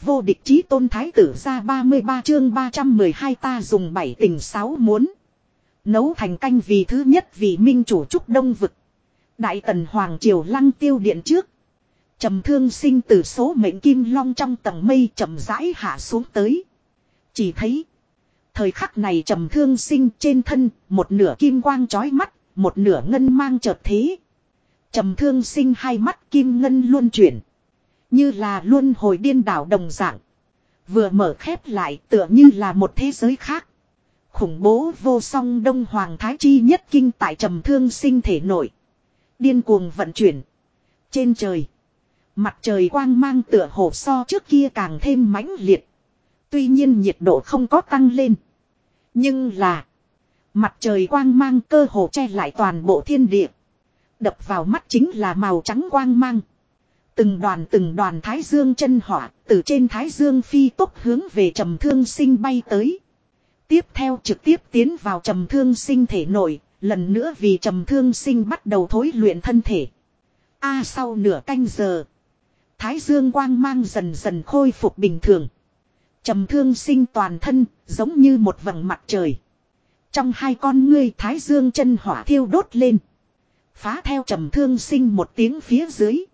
Vô địch chí tôn thái tử ra 33 chương 312 ta dùng bảy tình sáu muốn. Nấu thành canh vì thứ nhất vì minh chủ trúc đông vực. Đại tần Hoàng Triều lăng tiêu điện trước. trầm thương sinh từ số mệnh kim long trong tầng mây chậm rãi hạ xuống tới. Chỉ thấy. Thời khắc này trầm thương sinh trên thân, một nửa kim quang chói mắt, một nửa ngân mang chợt thế. Trầm thương sinh hai mắt kim ngân luôn chuyển. Như là luôn hồi điên đảo đồng dạng. Vừa mở khép lại tựa như là một thế giới khác. Khủng bố vô song đông hoàng thái chi nhất kinh tại trầm thương sinh thể nội. Điên cuồng vận chuyển. Trên trời. Mặt trời quang mang tựa hồ so trước kia càng thêm mãnh liệt. Tuy nhiên nhiệt độ không có tăng lên. Nhưng là. Mặt trời quang mang cơ hồ che lại toàn bộ thiên địa. Đập vào mắt chính là màu trắng quang mang. Từng đoàn từng đoàn thái dương chân hỏa từ trên thái dương phi tốc hướng về trầm thương sinh bay tới. Tiếp theo trực tiếp tiến vào trầm thương sinh thể nội, lần nữa vì trầm thương sinh bắt đầu thối luyện thân thể. A sau nửa canh giờ, thái dương quang mang dần dần khôi phục bình thường. Trầm thương sinh toàn thân, giống như một vầng mặt trời. Trong hai con ngươi thái dương chân hỏa thiêu đốt lên. Phá theo trầm thương sinh một tiếng phía dưới.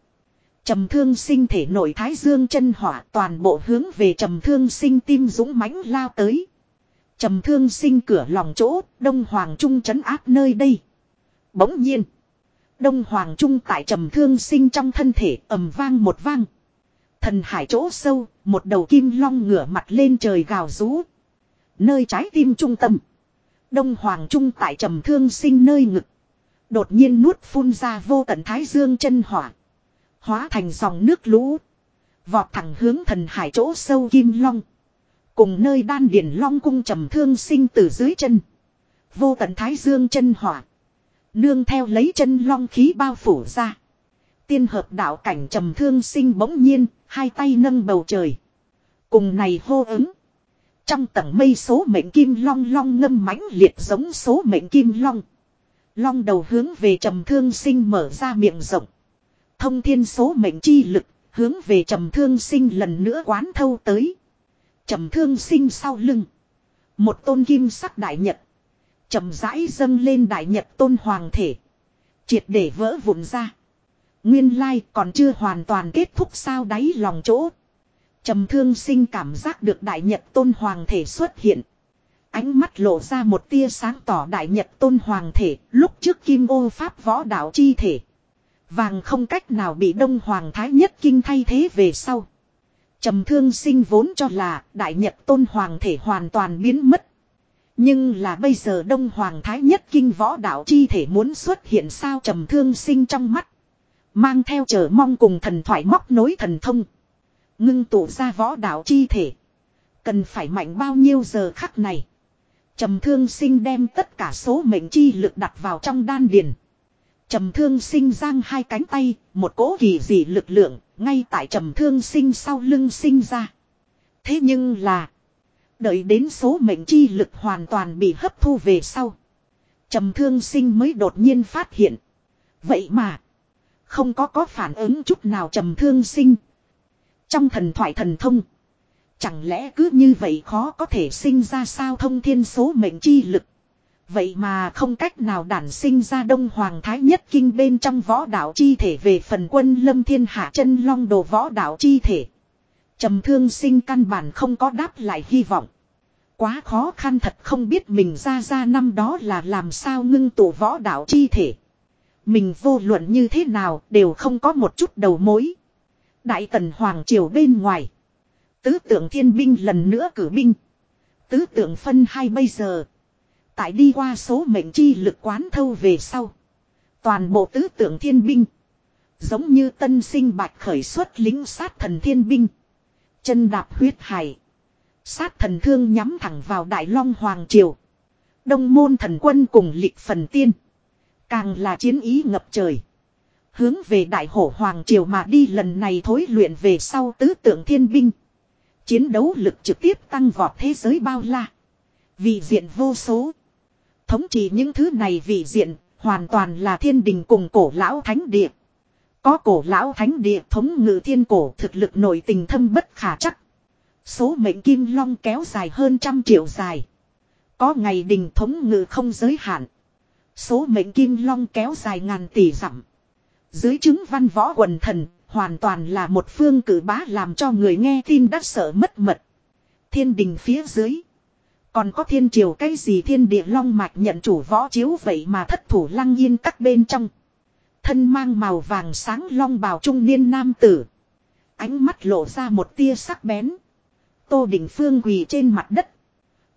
Trầm thương sinh thể nội thái dương chân hỏa toàn bộ hướng về trầm thương sinh tim dũng mãnh lao tới. Trầm thương sinh cửa lòng chỗ, Đông Hoàng Trung trấn áp nơi đây. Bỗng nhiên, Đông Hoàng Trung tại trầm thương sinh trong thân thể ầm vang một vang. Thần hải chỗ sâu, một đầu kim long ngửa mặt lên trời gào rú. Nơi trái tim trung tâm. Đông Hoàng Trung tại trầm thương sinh nơi ngực. Đột nhiên nuốt phun ra vô tận thái dương chân hỏa. Hóa thành dòng nước lũ. Vọt thẳng hướng thần hải chỗ sâu kim long. Cùng nơi đan điển long cung trầm thương sinh từ dưới chân. Vô tận thái dương chân hỏa. Nương theo lấy chân long khí bao phủ ra. Tiên hợp đạo cảnh trầm thương sinh bỗng nhiên, hai tay nâng bầu trời. Cùng này hô ứng. Trong tầng mây số mệnh kim long long ngâm mãnh liệt giống số mệnh kim long. Long đầu hướng về trầm thương sinh mở ra miệng rộng. Thông thiên số mệnh chi lực, hướng về trầm thương sinh lần nữa quán thâu tới. Trầm thương sinh sau lưng. Một tôn kim sắc đại nhật. Trầm rãi dâng lên đại nhật tôn hoàng thể. Triệt để vỡ vụn ra. Nguyên lai còn chưa hoàn toàn kết thúc sao đáy lòng chỗ. Trầm thương sinh cảm giác được đại nhật tôn hoàng thể xuất hiện. Ánh mắt lộ ra một tia sáng tỏ đại nhật tôn hoàng thể lúc trước kim ô pháp võ đạo chi thể. Vàng không cách nào bị đông hoàng thái nhất kinh thay thế về sau. Trầm thương sinh vốn cho là đại nhật tôn hoàng thể hoàn toàn biến mất. Nhưng là bây giờ đông hoàng thái nhất kinh võ đạo chi thể muốn xuất hiện sao trầm thương sinh trong mắt. Mang theo chờ mong cùng thần thoại móc nối thần thông. Ngưng tụ ra võ đạo chi thể. Cần phải mạnh bao nhiêu giờ khắc này. Trầm thương sinh đem tất cả số mệnh chi lực đặt vào trong đan điền. Trầm thương sinh giang hai cánh tay, một cỗ kỳ dị lực lượng, ngay tại trầm thương sinh sau lưng sinh ra. Thế nhưng là, đợi đến số mệnh chi lực hoàn toàn bị hấp thu về sau. Trầm thương sinh mới đột nhiên phát hiện. Vậy mà, không có có phản ứng chút nào trầm thương sinh. Trong thần thoại thần thông, chẳng lẽ cứ như vậy khó có thể sinh ra sao thông thiên số mệnh chi lực. Vậy mà không cách nào đản sinh ra đông hoàng thái nhất kinh bên trong võ đạo chi thể về phần quân lâm thiên hạ chân long đồ võ đạo chi thể. trầm thương sinh căn bản không có đáp lại hy vọng. Quá khó khăn thật không biết mình ra ra năm đó là làm sao ngưng tụ võ đạo chi thể. Mình vô luận như thế nào đều không có một chút đầu mối. Đại tần Hoàng Triều bên ngoài. Tứ tượng thiên binh lần nữa cử binh. Tứ tượng phân hai bây giờ. Tại đi qua số mệnh chi lực quán thâu về sau. Toàn bộ tứ tượng thiên binh. Giống như tân sinh bạch khởi xuất lính sát thần thiên binh. Chân đạp huyết hải. Sát thần thương nhắm thẳng vào Đại Long Hoàng Triều. Đông môn thần quân cùng lịch phần tiên. Càng là chiến ý ngập trời. Hướng về Đại Hổ Hoàng Triều mà đi lần này thối luyện về sau tứ tượng thiên binh. Chiến đấu lực trực tiếp tăng vọt thế giới bao la. Vị diện vô số. Thống trị những thứ này vị diện, hoàn toàn là thiên đình cùng cổ lão thánh địa. Có cổ lão thánh địa thống ngự thiên cổ thực lực nội tình thâm bất khả chắc. Số mệnh kim long kéo dài hơn trăm triệu dài. Có ngày đình thống ngự không giới hạn. Số mệnh kim long kéo dài ngàn tỷ dặm. Dưới chứng văn võ quần thần, hoàn toàn là một phương cử bá làm cho người nghe tin đã sợ mất mật. Thiên đình phía dưới. Còn có thiên triều cái gì thiên địa long mạch nhận chủ võ chiếu vậy mà thất thủ lăng yên các bên trong. Thân mang màu vàng sáng long bào trung niên nam tử. Ánh mắt lộ ra một tia sắc bén. Tô Đình Phương quỳ trên mặt đất.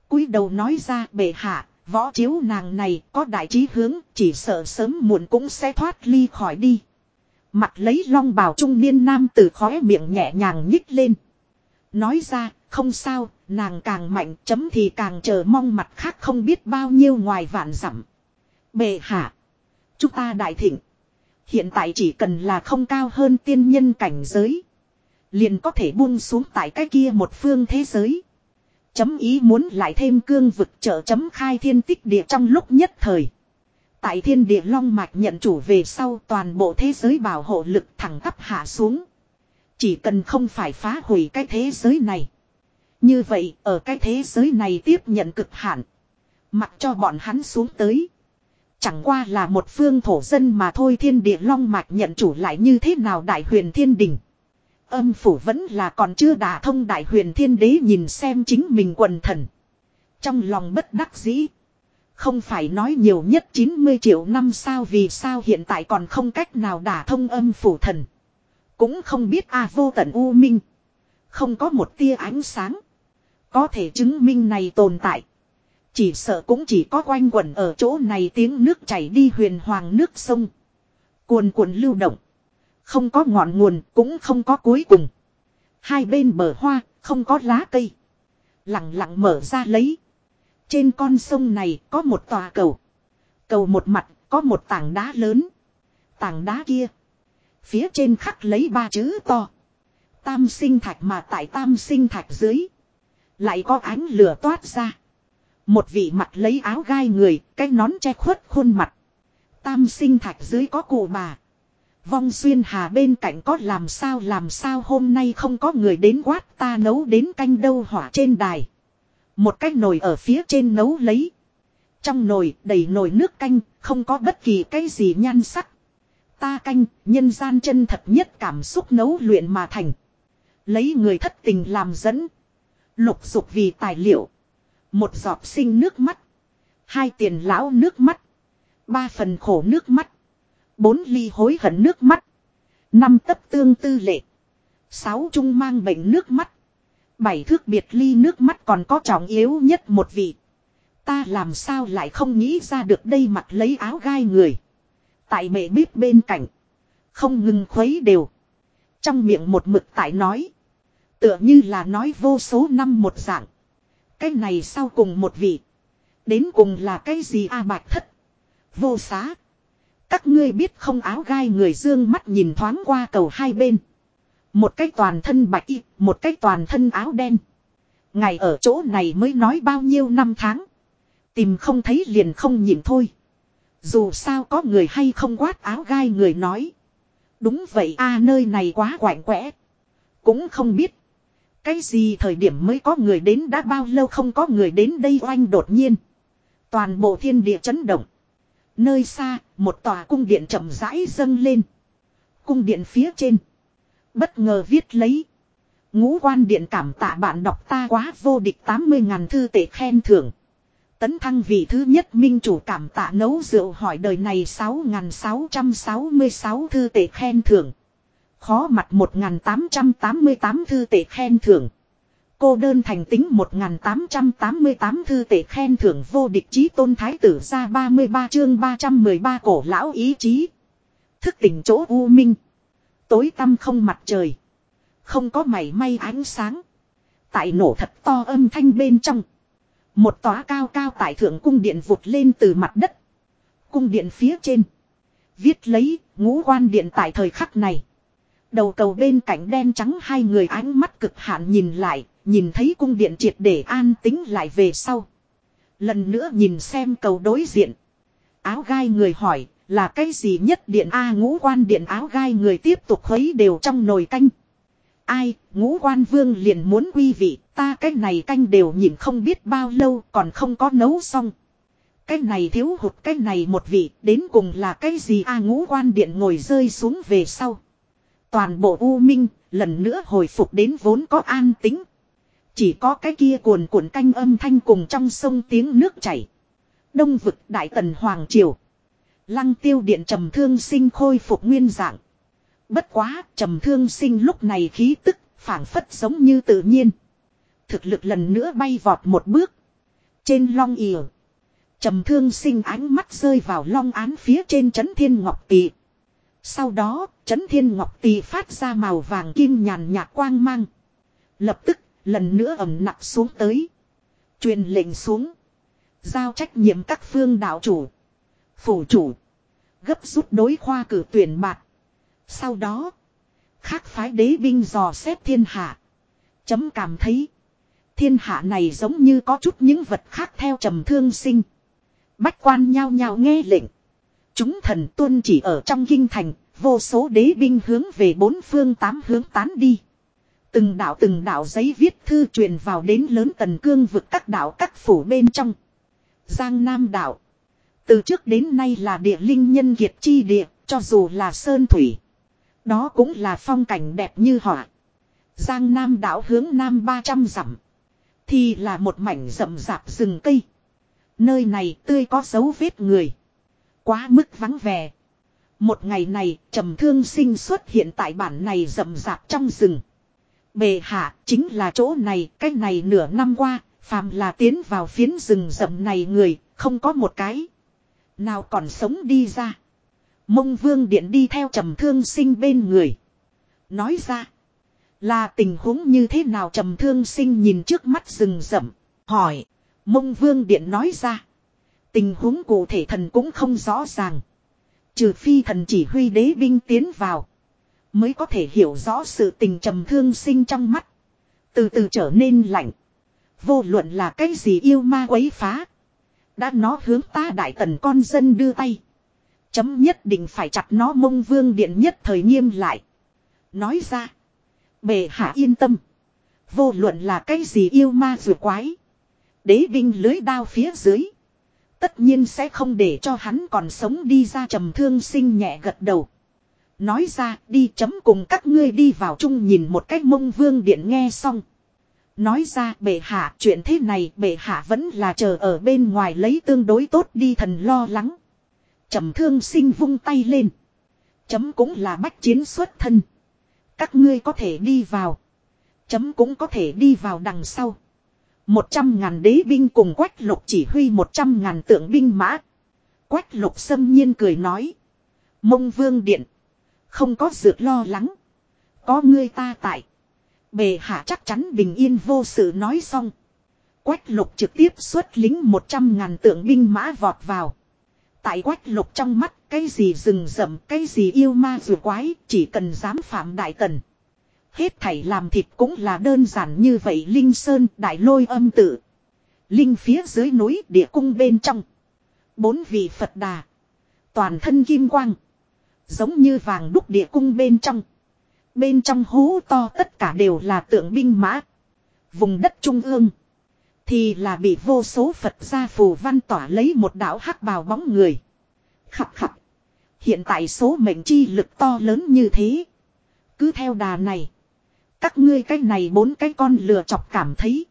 cúi đầu nói ra bệ hạ, võ chiếu nàng này có đại trí hướng, chỉ sợ sớm muộn cũng sẽ thoát ly khỏi đi. Mặt lấy long bào trung niên nam tử khóe miệng nhẹ nhàng nhích lên. Nói ra, không sao, nàng càng mạnh chấm thì càng chờ mong mặt khác không biết bao nhiêu ngoài vạn dặm. Bệ hạ. Chúng ta đại thịnh. Hiện tại chỉ cần là không cao hơn tiên nhân cảnh giới. Liền có thể buông xuống tại cái kia một phương thế giới. Chấm ý muốn lại thêm cương vực trợ chấm khai thiên tích địa trong lúc nhất thời. Tại thiên địa long mạch nhận chủ về sau toàn bộ thế giới bảo hộ lực thẳng tắp hạ xuống. Chỉ cần không phải phá hủy cái thế giới này. Như vậy, ở cái thế giới này tiếp nhận cực hạn. Mặc cho bọn hắn xuống tới. Chẳng qua là một phương thổ dân mà thôi, thiên địa long mạch nhận chủ lại như thế nào đại huyền thiên đình. Âm phủ vẫn là còn chưa đả thông đại huyền thiên đế nhìn xem chính mình quần thần. Trong lòng bất đắc dĩ. Không phải nói nhiều nhất 90 triệu năm sao, vì sao hiện tại còn không cách nào đả thông âm phủ thần. Cũng không biết a vô tận u minh. Không có một tia ánh sáng. Có thể chứng minh này tồn tại. Chỉ sợ cũng chỉ có quanh quẩn ở chỗ này tiếng nước chảy đi huyền hoàng nước sông. Cuồn cuộn lưu động. Không có ngọn nguồn, cũng không có cuối cùng. Hai bên bờ hoa, không có lá cây. Lặng lặng mở ra lấy. Trên con sông này có một tòa cầu. Cầu một mặt, có một tảng đá lớn. Tảng đá kia. Phía trên khắc lấy ba chữ to. Tam sinh thạch mà tại tam sinh thạch dưới. Lại có ánh lửa toát ra. Một vị mặt lấy áo gai người, cái nón che khuất khuôn mặt. Tam sinh thạch dưới có cụ bà. Vong xuyên hà bên cạnh có làm sao làm sao hôm nay không có người đến quát ta nấu đến canh đâu hỏa trên đài. Một cái nồi ở phía trên nấu lấy. Trong nồi đầy nồi nước canh, không có bất kỳ cái gì nhan sắc. Ta canh, nhân gian chân thật nhất cảm xúc nấu luyện mà thành. Lấy người thất tình làm dẫn. Lục dục vì tài liệu. Một giọt sinh nước mắt. Hai tiền lão nước mắt. Ba phần khổ nước mắt. Bốn ly hối hận nước mắt. Năm tấp tương tư lệ. Sáu trung mang bệnh nước mắt. Bảy thước biệt ly nước mắt còn có trọng yếu nhất một vị. Ta làm sao lại không nghĩ ra được đây mặt lấy áo gai người. Tại mẹ bếp bên cạnh. Không ngừng khuấy đều. Trong miệng một mực tại nói. Tựa như là nói vô số năm một dạng. Cái này sau cùng một vị. Đến cùng là cái gì a bạch thất. Vô xá. Các ngươi biết không áo gai người dương mắt nhìn thoáng qua cầu hai bên. Một cái toàn thân bạch y, một cái toàn thân áo đen. Ngày ở chỗ này mới nói bao nhiêu năm tháng. Tìm không thấy liền không nhìn thôi. Dù sao có người hay không quát áo gai người nói. Đúng vậy a nơi này quá quạnh quẽ. Cũng không biết. Cái gì thời điểm mới có người đến đã bao lâu không có người đến đây oanh đột nhiên. Toàn bộ thiên địa chấn động. Nơi xa, một tòa cung điện chậm rãi dâng lên. Cung điện phía trên. Bất ngờ viết lấy. Ngũ quan điện cảm tạ bạn đọc ta quá vô địch 80 ngàn thư tệ khen thưởng. Tấn thăng vị thứ nhất minh chủ cảm tạ nấu rượu hỏi đời này 6.666 thư tệ khen thưởng. Khó mặt 1.888 thư tệ khen thưởng. Cô đơn thành tính 1.888 thư tệ khen thưởng vô địch chí tôn thái tử ra 33 chương 313 cổ lão ý chí. Thức tỉnh chỗ u minh. Tối tăm không mặt trời. Không có mảy may ánh sáng. Tại nổ thật to âm thanh bên trong. Một tòa cao cao tại thượng cung điện vụt lên từ mặt đất. Cung điện phía trên. Viết lấy ngũ quan điện tại thời khắc này. Đầu cầu bên cạnh đen trắng hai người ánh mắt cực hạn nhìn lại, nhìn thấy cung điện triệt để an tính lại về sau. Lần nữa nhìn xem cầu đối diện. Áo gai người hỏi, là cái gì nhất điện A ngũ quan điện áo gai người tiếp tục khuấy đều trong nồi canh. Ai, ngũ quan vương liền muốn quy vị, ta cái này canh đều nhìn không biết bao lâu còn không có nấu xong. Cái này thiếu hụt cái này một vị, đến cùng là cái gì a ngũ quan điện ngồi rơi xuống về sau. Toàn bộ U Minh, lần nữa hồi phục đến vốn có an tính. Chỉ có cái kia cuồn cuộn canh âm thanh cùng trong sông tiếng nước chảy. Đông vực Đại Tần Hoàng Triều. Lăng tiêu điện trầm thương sinh khôi phục nguyên dạng. Bất quá, trầm thương sinh lúc này khí tức, phảng phất giống như tự nhiên. Thực lực lần nữa bay vọt một bước. Trên long ỉa. Trầm thương sinh ánh mắt rơi vào long án phía trên chấn thiên ngọc tỵ. Sau đó, chấn thiên ngọc tỳ phát ra màu vàng kim nhàn nhạt quang mang. Lập tức, lần nữa ẩm nặng xuống tới. Truyền lệnh xuống. Giao trách nhiệm các phương đạo chủ. Phủ chủ. Gấp rút đối khoa cử tuyển bạc. Sau đó. Khác phái đế binh dò xét thiên hạ. Chấm cảm thấy. Thiên hạ này giống như có chút những vật khác theo trầm thương sinh. Bách quan nhao nhao nghe lệnh. Chúng thần tuân chỉ ở trong kinh thành. Vô số đế binh hướng về bốn phương tám hướng tán đi. Từng đạo từng đạo giấy viết thư truyền vào đến lớn tần cương vực các đạo các phủ bên trong. Giang Nam đạo. Từ trước đến nay là địa linh nhân kiệt chi địa, cho dù là sơn thủy. Đó cũng là phong cảnh đẹp như họa. Giang Nam đảo hướng Nam 300 dặm. Thì là một mảnh rậm rạp rừng cây. Nơi này tươi có dấu vết người. Quá mức vắng vẻ. Một ngày này trầm thương sinh xuất hiện tại bản này rậm rạp trong rừng. Bề hạ chính là chỗ này, cách này nửa năm qua, phàm là tiến vào phiến rừng rậm này người, không có một cái. Nào còn sống đi ra. Mông vương điện đi theo trầm thương sinh bên người. Nói ra. Là tình huống như thế nào trầm thương sinh nhìn trước mắt rừng rậm. Hỏi. Mông vương điện nói ra. Tình huống cụ thể thần cũng không rõ ràng. Trừ phi thần chỉ huy đế binh tiến vào. Mới có thể hiểu rõ sự tình trầm thương sinh trong mắt. Từ từ trở nên lạnh. Vô luận là cái gì yêu ma quấy phá. Đã nó hướng ta đại tần con dân đưa tay. Chấm nhất định phải chặt nó mông vương điện nhất thời nghiêm lại. Nói ra. Bệ hạ yên tâm. Vô luận là cái gì yêu ma vừa quái. Đế binh lưới đao phía dưới. Tất nhiên sẽ không để cho hắn còn sống đi ra trầm thương sinh nhẹ gật đầu. Nói ra, đi chấm cùng các ngươi đi vào chung nhìn một cách mông vương điện nghe xong. Nói ra, bệ hạ, chuyện thế này, bệ hạ vẫn là chờ ở bên ngoài lấy tương đối tốt đi thần lo lắng. trầm thương sinh vung tay lên. Chấm cũng là bách chiến xuất thân. Các ngươi có thể đi vào. Chấm cũng có thể đi vào đằng sau. Một trăm ngàn đế binh cùng quách lục chỉ huy một trăm ngàn tượng binh mã. Quách lục xâm nhiên cười nói. Mông vương điện. Không có dược lo lắng. Có ngươi ta tại. Bề hạ chắc chắn bình yên vô sự nói xong. Quách lục trực tiếp xuất lính một trăm ngàn tượng binh mã vọt vào. Tại quách lục trong mắt, cái gì rừng rậm, cái gì yêu ma dù quái, chỉ cần dám phạm đại tần. Hết thảy làm thịt cũng là đơn giản như vậy Linh Sơn, đại lôi âm tự. Linh phía dưới núi địa cung bên trong. Bốn vị Phật đà. Toàn thân kim quang. Giống như vàng đúc địa cung bên trong. Bên trong hố to tất cả đều là tượng binh mã. Vùng đất trung ương. Thì là bị vô số Phật gia phù văn tỏa lấy một đạo hắc bào bóng người. Khập khập. Hiện tại số mệnh chi lực to lớn như thế. Cứ theo đà này. Các ngươi cái này bốn cái con lừa chọc cảm thấy.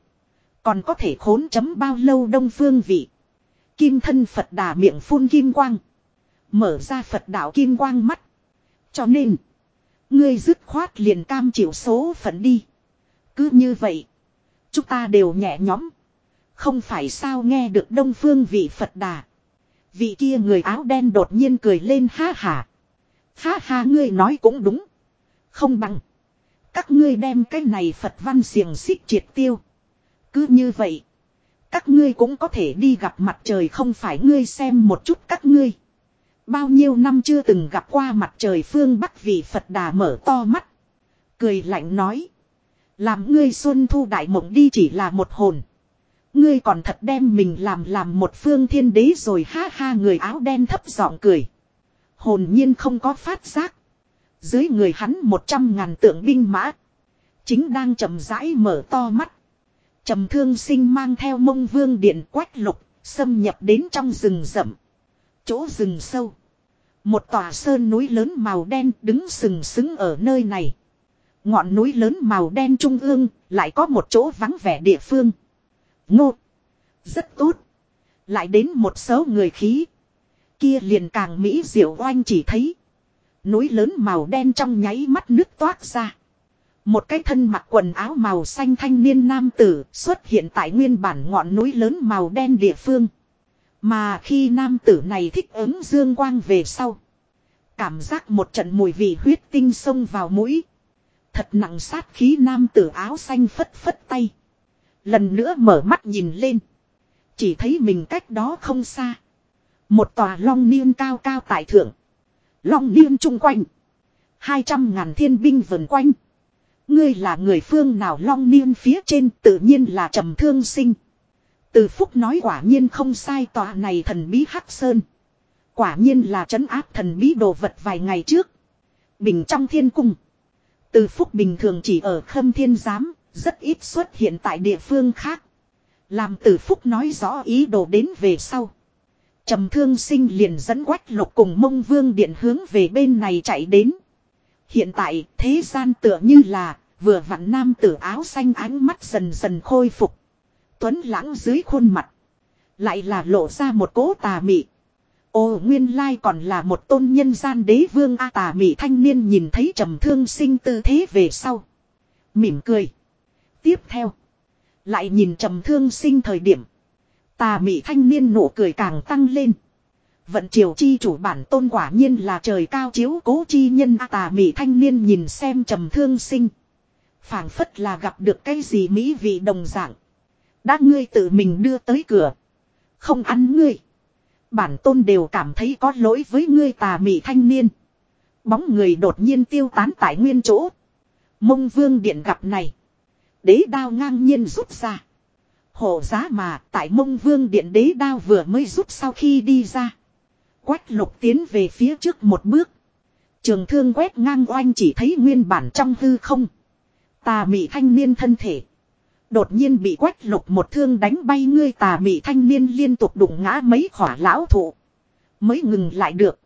Còn có thể khốn chấm bao lâu đông phương vị. Kim thân Phật đà miệng phun kim quang. Mở ra Phật đạo kim quang mắt. Cho nên. Ngươi dứt khoát liền cam chịu số phận đi. Cứ như vậy. Chúng ta đều nhẹ nhõm. Không phải sao nghe được đông phương vị Phật đà. Vị kia người áo đen đột nhiên cười lên ha hà Ha ha, ngươi nói cũng đúng. Không bằng. Các ngươi đem cái này Phật văn xiềng xích triệt tiêu. Cứ như vậy. Các ngươi cũng có thể đi gặp mặt trời không phải ngươi xem một chút các ngươi. Bao nhiêu năm chưa từng gặp qua mặt trời phương Bắc vì Phật đà mở to mắt. Cười lạnh nói. Làm ngươi xuân thu đại mộng đi chỉ là một hồn. Ngươi còn thật đem mình làm làm một phương thiên đế rồi ha ha, người áo đen thấp giọng cười. Hồn nhiên không có phát giác. Dưới người hắn một trăm ngàn tượng binh mã. Chính đang chậm rãi mở to mắt. Trầm thương sinh mang theo mông vương điện quách lục, xâm nhập đến trong rừng rậm. Chỗ rừng sâu. Một tòa sơn núi lớn màu đen đứng sừng sững ở nơi này. Ngọn núi lớn màu đen trung ương, lại có một chỗ vắng vẻ địa phương. Ngô. Rất tốt. Lại đến một số người khí. Kia liền càng mỹ diệu oanh chỉ thấy. Núi lớn màu đen trong nháy mắt nước toát ra. Một cái thân mặc quần áo màu xanh thanh niên nam tử xuất hiện tại nguyên bản ngọn núi lớn màu đen địa phương. Mà khi nam tử này thích ứng dương quang về sau. Cảm giác một trận mùi vị huyết tinh xông vào mũi. Thật nặng sát khí nam tử áo xanh phất phất tay. Lần nữa mở mắt nhìn lên. Chỉ thấy mình cách đó không xa. Một tòa long niên cao cao tại thượng. Long niên chung quanh. Hai trăm ngàn thiên binh vần quanh. Ngươi là người phương nào long niên phía trên tự nhiên là trầm thương sinh. Từ phúc nói quả nhiên không sai tòa này thần bí hắc sơn. Quả nhiên là trấn áp thần bí đồ vật vài ngày trước. Bình trong thiên cung. Từ phúc bình thường chỉ ở khâm thiên giám, rất ít xuất hiện tại địa phương khác. Làm từ phúc nói rõ ý đồ đến về sau trầm thương sinh liền dẫn quách lục cùng mông vương điện hướng về bên này chạy đến. Hiện tại, thế gian tựa như là, vừa vặn nam tử áo xanh ánh mắt dần dần khôi phục. Tuấn lãng dưới khuôn mặt. Lại là lộ ra một cố tà mị. Ô, nguyên lai còn là một tôn nhân gian đế vương A tà mị thanh niên nhìn thấy trầm thương sinh tư thế về sau. Mỉm cười. Tiếp theo. Lại nhìn trầm thương sinh thời điểm. Tà mị thanh niên nụ cười càng tăng lên. Vận triều chi chủ bản tôn quả nhiên là trời cao chiếu cố chi nhân à, tà mị thanh niên nhìn xem trầm thương sinh. phảng phất là gặp được cái gì mỹ vị đồng dạng. Đã ngươi tự mình đưa tới cửa. Không ăn ngươi. Bản tôn đều cảm thấy có lỗi với ngươi tà mị thanh niên. Bóng người đột nhiên tiêu tán tại nguyên chỗ. Mông vương điện gặp này. Đế đao ngang nhiên rút ra. Hộ giá mà, tại mông vương điện đế đao vừa mới rút sau khi đi ra. Quách lục tiến về phía trước một bước. Trường thương quét ngang oanh chỉ thấy nguyên bản trong hư không. Tà mị thanh niên thân thể. Đột nhiên bị quách lục một thương đánh bay ngươi tà mị thanh niên liên tục đụng ngã mấy khỏa lão thụ. Mới ngừng lại được.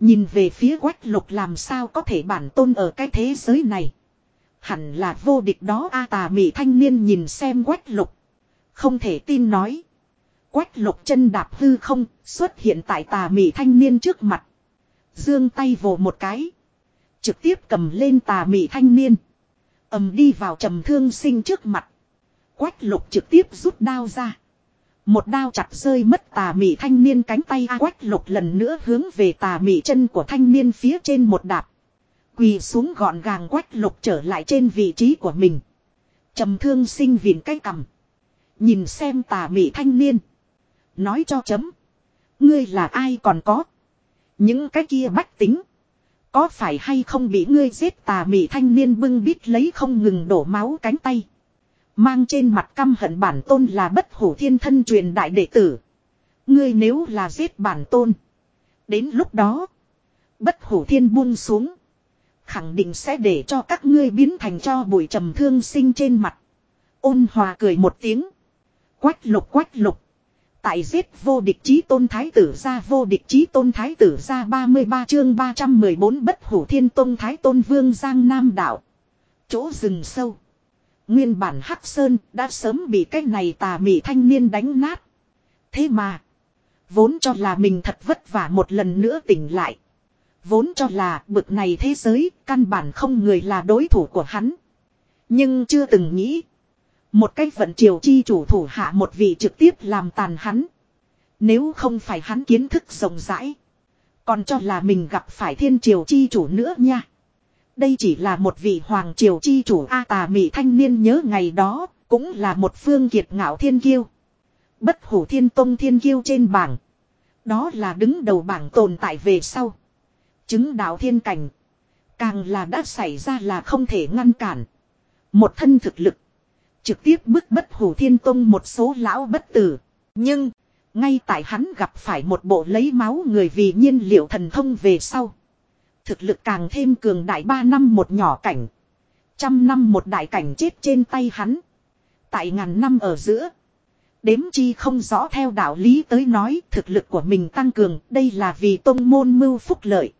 Nhìn về phía quách lục làm sao có thể bản tôn ở cái thế giới này. Hẳn là vô địch đó a tà mị thanh niên nhìn xem quách lục. Không thể tin nói. Quách lục chân đạp hư không, xuất hiện tại tà mị thanh niên trước mặt. Dương tay vồ một cái. Trực tiếp cầm lên tà mị thanh niên. ầm đi vào trầm thương sinh trước mặt. Quách lục trực tiếp rút đao ra. Một đao chặt rơi mất tà mị thanh niên cánh tay A quách lục lần nữa hướng về tà mị chân của thanh niên phía trên một đạp. Quỳ xuống gọn gàng quách lục trở lại trên vị trí của mình. trầm thương sinh vịn cái cằm. Nhìn xem tà mị thanh niên. Nói cho chấm. Ngươi là ai còn có. Những cái kia bách tính. Có phải hay không bị ngươi giết tà mị thanh niên bưng bít lấy không ngừng đổ máu cánh tay. Mang trên mặt căm hận bản tôn là bất hủ thiên thân truyền đại đệ tử. Ngươi nếu là giết bản tôn. Đến lúc đó. Bất hủ thiên buông xuống. Khẳng định sẽ để cho các ngươi biến thành cho bụi trầm thương sinh trên mặt. Ôn hòa cười một tiếng. Quách lục quách lục. Tại giết vô địch chí tôn thái tử ra vô địch chí tôn thái tử ra 33 chương 314 bất hủ thiên tôn thái tôn vương giang nam đạo. Chỗ rừng sâu. Nguyên bản Hắc Sơn đã sớm bị cái này tà mị thanh niên đánh nát. Thế mà. Vốn cho là mình thật vất vả một lần nữa tỉnh lại. Vốn cho là bực này thế giới căn bản không người là đối thủ của hắn. Nhưng chưa từng nghĩ. Một cái vận triều chi chủ thủ hạ một vị trực tiếp làm tàn hắn. Nếu không phải hắn kiến thức rộng rãi. Còn cho là mình gặp phải thiên triều chi chủ nữa nha. Đây chỉ là một vị hoàng triều chi chủ A tà mị thanh niên nhớ ngày đó, cũng là một phương kiệt ngạo thiên kiêu. Bất hủ thiên tông thiên kiêu trên bảng. Đó là đứng đầu bảng tồn tại về sau. Chứng đạo thiên cảnh. Càng là đã xảy ra là không thể ngăn cản. Một thân thực lực. Trực tiếp bức bất hủ thiên tông một số lão bất tử. Nhưng, ngay tại hắn gặp phải một bộ lấy máu người vì nhiên liệu thần thông về sau. Thực lực càng thêm cường đại ba năm một nhỏ cảnh. Trăm năm một đại cảnh chết trên tay hắn. Tại ngàn năm ở giữa. Đếm chi không rõ theo đạo lý tới nói thực lực của mình tăng cường đây là vì tông môn mưu phúc lợi.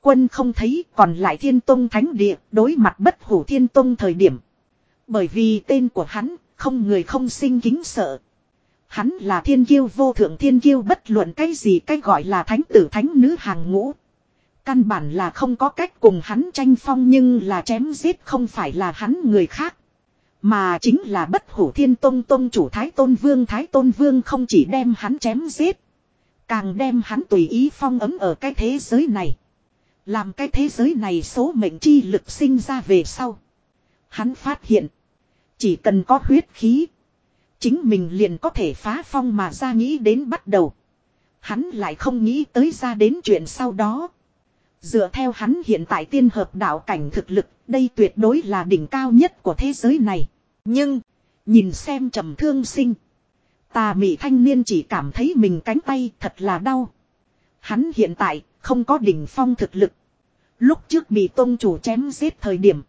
Quân không thấy còn lại thiên tông thánh địa đối mặt bất hủ thiên tông thời điểm. Bởi vì tên của hắn, không người không sinh kính sợ. Hắn là thiên kiêu vô thượng, thiên kiêu bất luận cái gì, cái gọi là thánh tử, thánh nữ, hàng ngũ. Căn bản là không có cách cùng hắn tranh phong nhưng là chém giết không phải là hắn người khác. Mà chính là bất hủ thiên tôn tôn chủ Thái Tôn Vương Thái Tôn Vương không chỉ đem hắn chém giết. Càng đem hắn tùy ý phong ấm ở cái thế giới này. Làm cái thế giới này số mệnh chi lực sinh ra về sau. Hắn phát hiện. Chỉ cần có huyết khí. Chính mình liền có thể phá phong mà ra nghĩ đến bắt đầu. Hắn lại không nghĩ tới ra đến chuyện sau đó. Dựa theo hắn hiện tại tiên hợp đạo cảnh thực lực, đây tuyệt đối là đỉnh cao nhất của thế giới này. Nhưng, nhìn xem trầm thương sinh. Tà mị thanh niên chỉ cảm thấy mình cánh tay thật là đau. Hắn hiện tại không có đỉnh phong thực lực. Lúc trước bị tôn chủ chém giết thời điểm.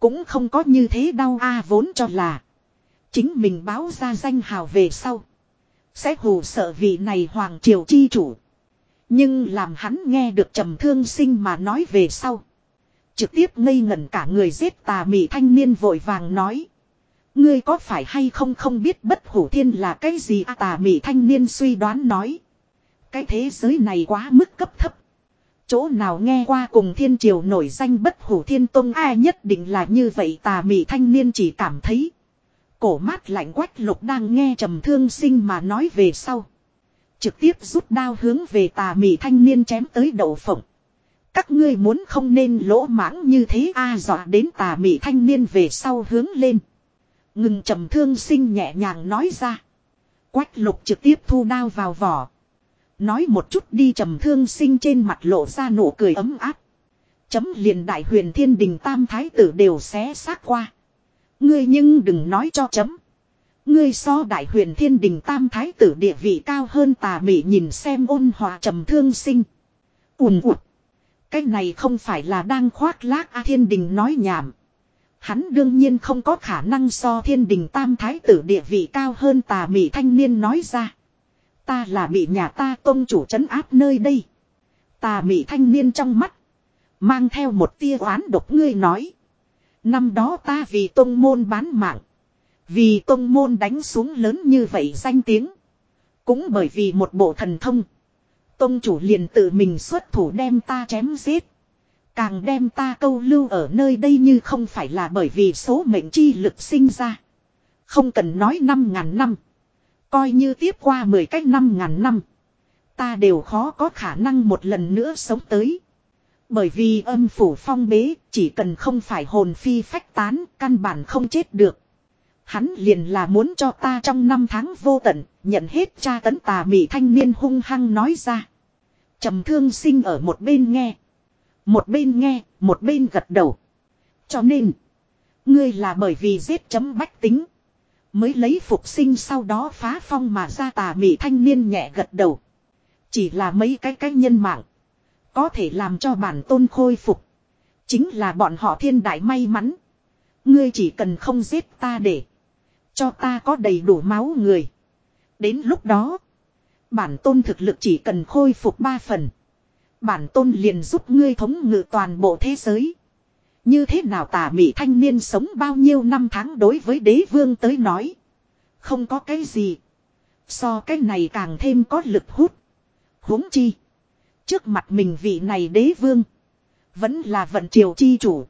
Cũng không có như thế đau a vốn cho là. Chính mình báo ra danh hào về sau. Sẽ hù sợ vị này hoàng triều chi chủ. Nhưng làm hắn nghe được trầm thương sinh mà nói về sau. Trực tiếp ngây ngẩn cả người giết tà mị thanh niên vội vàng nói. Ngươi có phải hay không không biết bất hủ thiên là cái gì à, tà mị thanh niên suy đoán nói. Cái thế giới này quá mức cấp thấp. Chỗ nào nghe qua cùng thiên triều nổi danh bất hủ thiên tông ai nhất định là như vậy tà mị thanh niên chỉ cảm thấy. Cổ mát lạnh quách lục đang nghe trầm thương sinh mà nói về sau. Trực tiếp rút đao hướng về tà mị thanh niên chém tới đầu phộng. Các ngươi muốn không nên lỗ mãng như thế a à, dọa đến tà mị thanh niên về sau hướng lên. Ngừng trầm thương sinh nhẹ nhàng nói ra. Quách lục trực tiếp thu đao vào vỏ. Nói một chút đi trầm thương sinh trên mặt lộ ra nụ cười ấm áp. Chấm liền đại huyền thiên đình tam thái tử đều xé xác qua. Ngươi nhưng đừng nói cho chấm. Ngươi so đại huyền thiên đình tam thái tử địa vị cao hơn tà mị nhìn xem ôn hòa trầm thương sinh. Ùm ụt. Cái này không phải là đang khoác lác A thiên đình nói nhảm. Hắn đương nhiên không có khả năng so thiên đình tam thái tử địa vị cao hơn tà mị thanh niên nói ra. Ta là bị nhà ta tôn chủ trấn áp nơi đây. Ta bị thanh niên trong mắt. Mang theo một tia oán độc ngươi nói. Năm đó ta vì tôn môn bán mạng. Vì tôn môn đánh xuống lớn như vậy danh tiếng. Cũng bởi vì một bộ thần thông. Tôn chủ liền tự mình xuất thủ đem ta chém giết. Càng đem ta câu lưu ở nơi đây như không phải là bởi vì số mệnh chi lực sinh ra. Không cần nói năm ngàn năm. Coi như tiếp qua mười cách năm ngàn năm. Ta đều khó có khả năng một lần nữa sống tới. Bởi vì âm phủ phong bế, chỉ cần không phải hồn phi phách tán, căn bản không chết được. Hắn liền là muốn cho ta trong năm tháng vô tận, nhận hết cha tấn tà mị thanh niên hung hăng nói ra. trầm thương sinh ở một bên nghe. Một bên nghe, một bên gật đầu. Cho nên, ngươi là bởi vì giết chấm bách tính. Mới lấy phục sinh sau đó phá phong mà ra tà mị thanh niên nhẹ gật đầu. Chỉ là mấy cái cách nhân mạng. Có thể làm cho bản tôn khôi phục. Chính là bọn họ thiên đại may mắn. Ngươi chỉ cần không giết ta để. Cho ta có đầy đủ máu người. Đến lúc đó. Bản tôn thực lực chỉ cần khôi phục ba phần. Bản tôn liền giúp ngươi thống ngự toàn bộ thế giới. Như thế nào tà mị thanh niên sống bao nhiêu năm tháng đối với đế vương tới nói. Không có cái gì. So cái này càng thêm có lực hút. huống chi. Trước mặt mình vị này đế vương. Vẫn là vận triều chi chủ.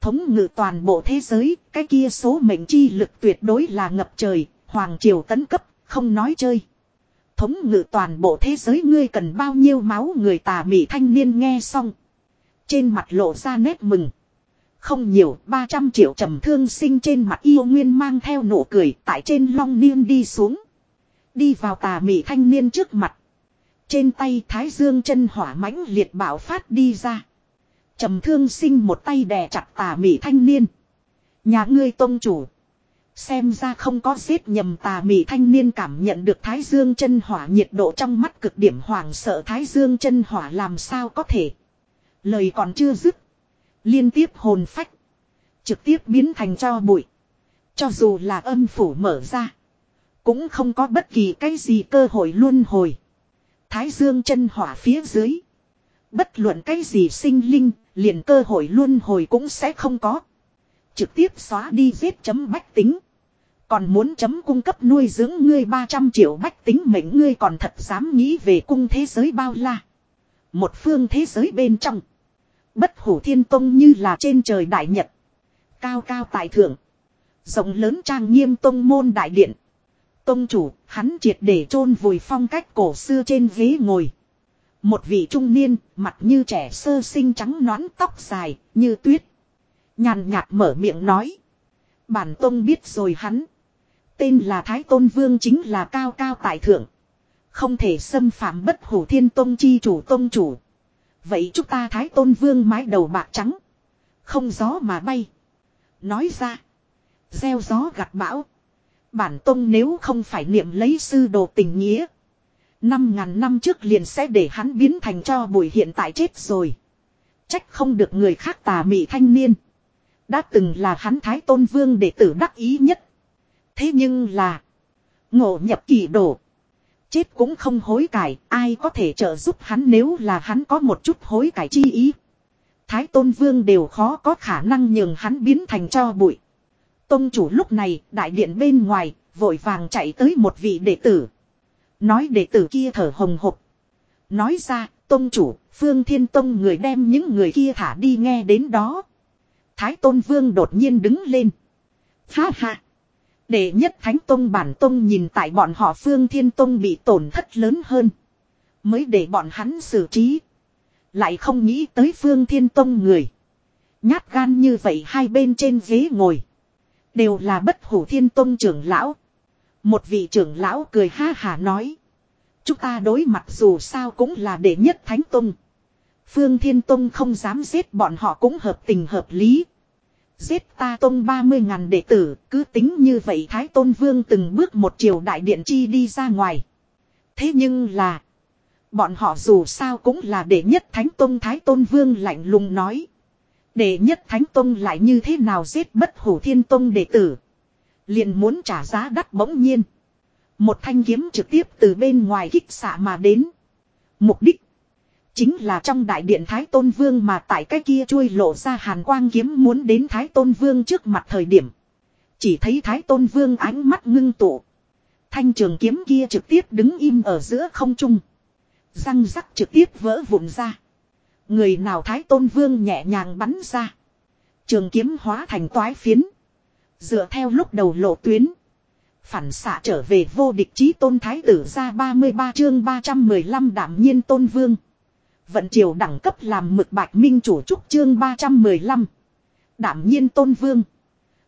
Thống ngự toàn bộ thế giới. Cái kia số mệnh chi lực tuyệt đối là ngập trời. Hoàng triều tấn cấp. Không nói chơi. Thống ngự toàn bộ thế giới ngươi cần bao nhiêu máu người tà mị thanh niên nghe xong. Trên mặt lộ ra nét mừng. Không nhiều, 300 triệu trầm thương sinh trên mặt yêu nguyên mang theo nụ cười tại trên long niên đi xuống. Đi vào tà mị thanh niên trước mặt. Trên tay thái dương chân hỏa mãnh liệt bảo phát đi ra. Trầm thương sinh một tay đè chặt tà mị thanh niên. Nhà ngươi tông chủ. Xem ra không có giết nhầm tà mị thanh niên cảm nhận được thái dương chân hỏa nhiệt độ trong mắt cực điểm hoảng sợ thái dương chân hỏa làm sao có thể. Lời còn chưa dứt. Liên tiếp hồn phách. Trực tiếp biến thành cho bụi. Cho dù là âm phủ mở ra. Cũng không có bất kỳ cái gì cơ hội luân hồi. Thái dương chân hỏa phía dưới. Bất luận cái gì sinh linh, liền cơ hội luân hồi cũng sẽ không có. Trực tiếp xóa đi giết chấm bách tính. Còn muốn chấm cung cấp nuôi dưỡng ngươi 300 triệu bách tính mệnh ngươi còn thật dám nghĩ về cung thế giới bao la. Một phương thế giới bên trong. Bất hủ thiên tông như là trên trời đại nhật. Cao cao tại thượng. Rộng lớn trang nghiêm tông môn đại điện. Tông chủ, hắn triệt để chôn vùi phong cách cổ xưa trên ghế ngồi. Một vị trung niên, mặt như trẻ sơ sinh trắng nõn tóc dài, như tuyết. Nhàn nhạt mở miệng nói. Bản tông biết rồi hắn. Tên là Thái Tôn Vương chính là cao cao tại thượng. Không thể xâm phạm bất hủ thiên tông chi chủ tông chủ. Vậy chúng ta Thái Tôn Vương mái đầu bạc trắng. Không gió mà bay. Nói ra. Gieo gió gặt bão. Bản tôn nếu không phải niệm lấy sư đồ tình nghĩa. Năm ngàn năm trước liền sẽ để hắn biến thành cho bụi hiện tại chết rồi. Trách không được người khác tà mị thanh niên. Đã từng là hắn thái tôn vương đệ tử đắc ý nhất. Thế nhưng là. Ngộ nhập kỳ đổ. Chết cũng không hối cải. Ai có thể trợ giúp hắn nếu là hắn có một chút hối cải chi ý. Thái tôn vương đều khó có khả năng nhường hắn biến thành cho bụi. Tông chủ lúc này, đại điện bên ngoài, vội vàng chạy tới một vị đệ tử. Nói đệ tử kia thở hồng hộc. Nói ra, tông chủ, phương thiên tông người đem những người kia thả đi nghe đến đó. Thái tôn vương đột nhiên đứng lên. Ha ha. Đệ nhất thánh tông bản tông nhìn tại bọn họ phương thiên tông bị tổn thất lớn hơn. Mới để bọn hắn xử trí. Lại không nghĩ tới phương thiên tông người. Nhát gan như vậy hai bên trên ghế ngồi. Đều là bất hủ thiên tông trưởng lão. Một vị trưởng lão cười ha hà nói. Chúng ta đối mặt dù sao cũng là đệ nhất thánh tông. Phương Thiên Tông không dám giết bọn họ cũng hợp tình hợp lý. Giết ta tôn 30 ngàn đệ tử, cứ tính như vậy Thái Tôn Vương từng bước một chiều đại điện chi đi ra ngoài. Thế nhưng là, bọn họ dù sao cũng là đệ nhất Thánh tôn Thái Tôn Vương lạnh lùng nói. Đệ nhất Thánh tôn lại như thế nào giết bất hủ thiên tôn đệ tử. Liền muốn trả giá đắt bỗng nhiên. Một thanh kiếm trực tiếp từ bên ngoài kích xạ mà đến. Mục đích. Chính là trong đại điện Thái Tôn Vương mà tại cái kia chui lộ ra hàn quang kiếm muốn đến Thái Tôn Vương trước mặt thời điểm. Chỉ thấy Thái Tôn Vương ánh mắt ngưng tụ. Thanh trường kiếm kia trực tiếp đứng im ở giữa không trung. Răng rắc trực tiếp vỡ vụn ra. Người nào Thái Tôn Vương nhẹ nhàng bắn ra. Trường kiếm hóa thành toái phiến. Dựa theo lúc đầu lộ tuyến. Phản xạ trở về vô địch chí tôn thái tử ra 33 chương 315 đảm nhiên tôn vương. Vận triều đẳng cấp làm mực bạch minh chủ trúc chương 315. Đảm nhiên tôn vương.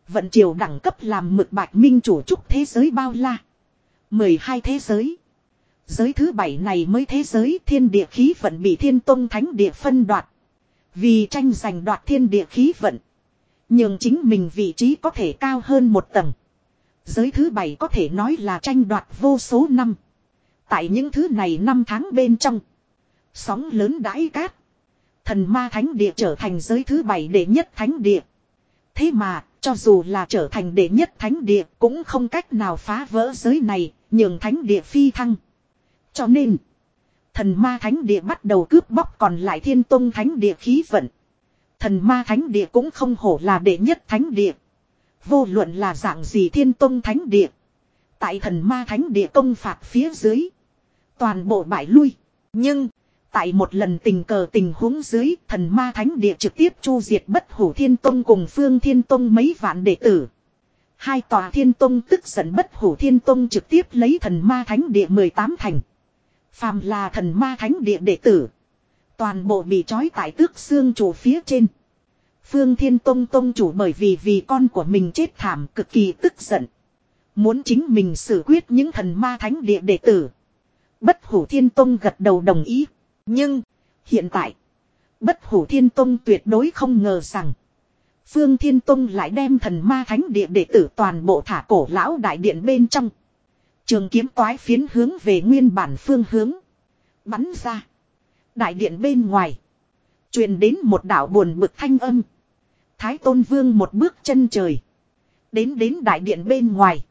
Vận triều đẳng cấp làm mực bạch minh chủ trúc thế giới bao la. 12 thế giới. Giới thứ bảy này mới thế giới thiên địa khí vận bị thiên tôn thánh địa phân đoạt. Vì tranh giành đoạt thiên địa khí vận. Nhưng chính mình vị trí có thể cao hơn một tầng. Giới thứ bảy có thể nói là tranh đoạt vô số năm. Tại những thứ này năm tháng bên trong. Sóng lớn đãi cát. Thần ma thánh địa trở thành giới thứ bảy đệ nhất thánh địa. Thế mà, cho dù là trở thành đệ nhất thánh địa cũng không cách nào phá vỡ giới này, nhường thánh địa phi thăng. Cho nên, thần ma thánh địa bắt đầu cướp bóc còn lại thiên tông thánh địa khí vận. Thần ma thánh địa cũng không hổ là đệ nhất thánh địa. Vô luận là dạng gì thiên tông thánh địa. Tại thần ma thánh địa công phạt phía dưới. Toàn bộ bại lui. Nhưng, tại một lần tình cờ tình huống dưới, thần ma thánh địa trực tiếp chu diệt bất hủ thiên tông cùng phương thiên tông mấy vạn đệ tử. Hai tòa thiên tông tức giận bất hủ thiên tông trực tiếp lấy thần ma thánh địa 18 thành. Phàm là thần ma thánh địa đệ tử. Toàn bộ bị trói tại tước xương chủ phía trên. Phương Thiên Tông Tông chủ bởi vì vì con của mình chết thảm cực kỳ tức giận. Muốn chính mình xử quyết những thần ma thánh địa đệ tử. Bất hủ Thiên Tông gật đầu đồng ý. Nhưng, hiện tại, bất hủ Thiên Tông tuyệt đối không ngờ rằng. Phương Thiên Tông lại đem thần ma thánh địa đệ tử toàn bộ thả cổ lão đại điện bên trong. Trường kiếm toái phiến hướng về nguyên bản phương hướng. Bắn ra. Đại điện bên ngoài. truyền đến một đạo buồn bực thanh âm. Thái Tôn Vương một bước chân trời. Đến đến đại điện bên ngoài.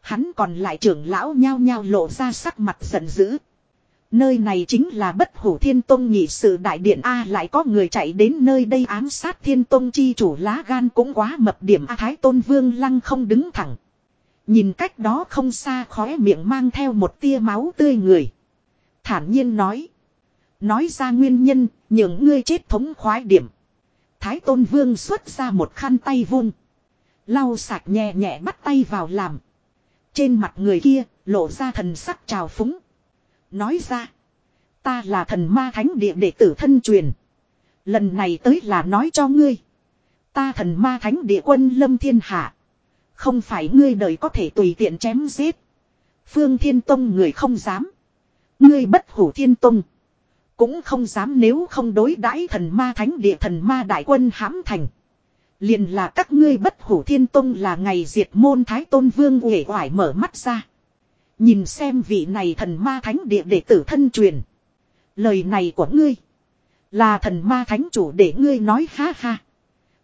Hắn còn lại trưởng lão nhao nhao lộ ra sắc mặt giận dữ. Nơi này chính là bất hủ thiên tông nhị sự đại điện A lại có người chạy đến nơi đây ám sát thiên tông chi chủ lá gan cũng quá mập điểm A Thái Tôn Vương lăng không đứng thẳng. Nhìn cách đó không xa khóe miệng mang theo một tia máu tươi người. Thản nhiên nói. Nói ra nguyên nhân, những ngươi chết thống khoái điểm. Thái Tôn Vương xuất ra một khăn tay vung. Lau sạch nhẹ nhẹ bắt tay vào làm. Trên mặt người kia, lộ ra thần sắc trào phúng. Nói ra. Ta là thần ma thánh địa đệ tử thân truyền. Lần này tới là nói cho ngươi. Ta thần ma thánh địa quân lâm thiên hạ. Không phải ngươi đời có thể tùy tiện chém giết. Phương Thiên Tông người không dám. Ngươi bất hủ Thiên Tông. Cũng không dám nếu không đối đãi thần ma thánh địa thần ma đại quân hãm thành. Liền là các ngươi bất hủ Thiên Tông là ngày diệt môn Thái Tôn Vương uể oải mở mắt ra. Nhìn xem vị này thần ma thánh địa đệ tử thân truyền. Lời này của ngươi. Là thần ma thánh chủ để ngươi nói ha ha.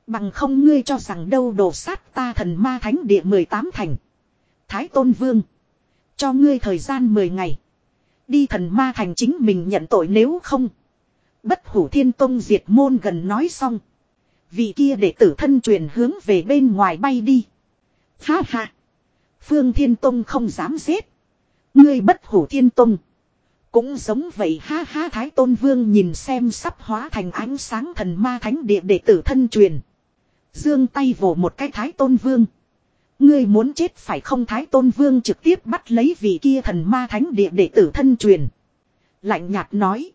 Bằng không ngươi cho rằng đâu đổ sát ta thần ma thánh địa 18 thành. Thái Tôn Vương. Cho ngươi thời gian 10 ngày. Đi thần ma thành chính mình nhận tội nếu không. Bất hủ thiên tông diệt môn gần nói xong. Vị kia đệ tử thân truyền hướng về bên ngoài bay đi. Ha ha. Phương thiên tông không dám giết. Ngươi bất hủ thiên tông. Cũng giống vậy ha ha Thái Tôn Vương nhìn xem sắp hóa thành ánh sáng thần ma thánh địa đệ tử thân truyền. Dương tay vồ một cái Thái Tôn Vương. Ngươi muốn chết phải không Thái Tôn Vương trực tiếp bắt lấy vị kia thần ma thánh địa đệ tử thân truyền. Lạnh nhạt nói.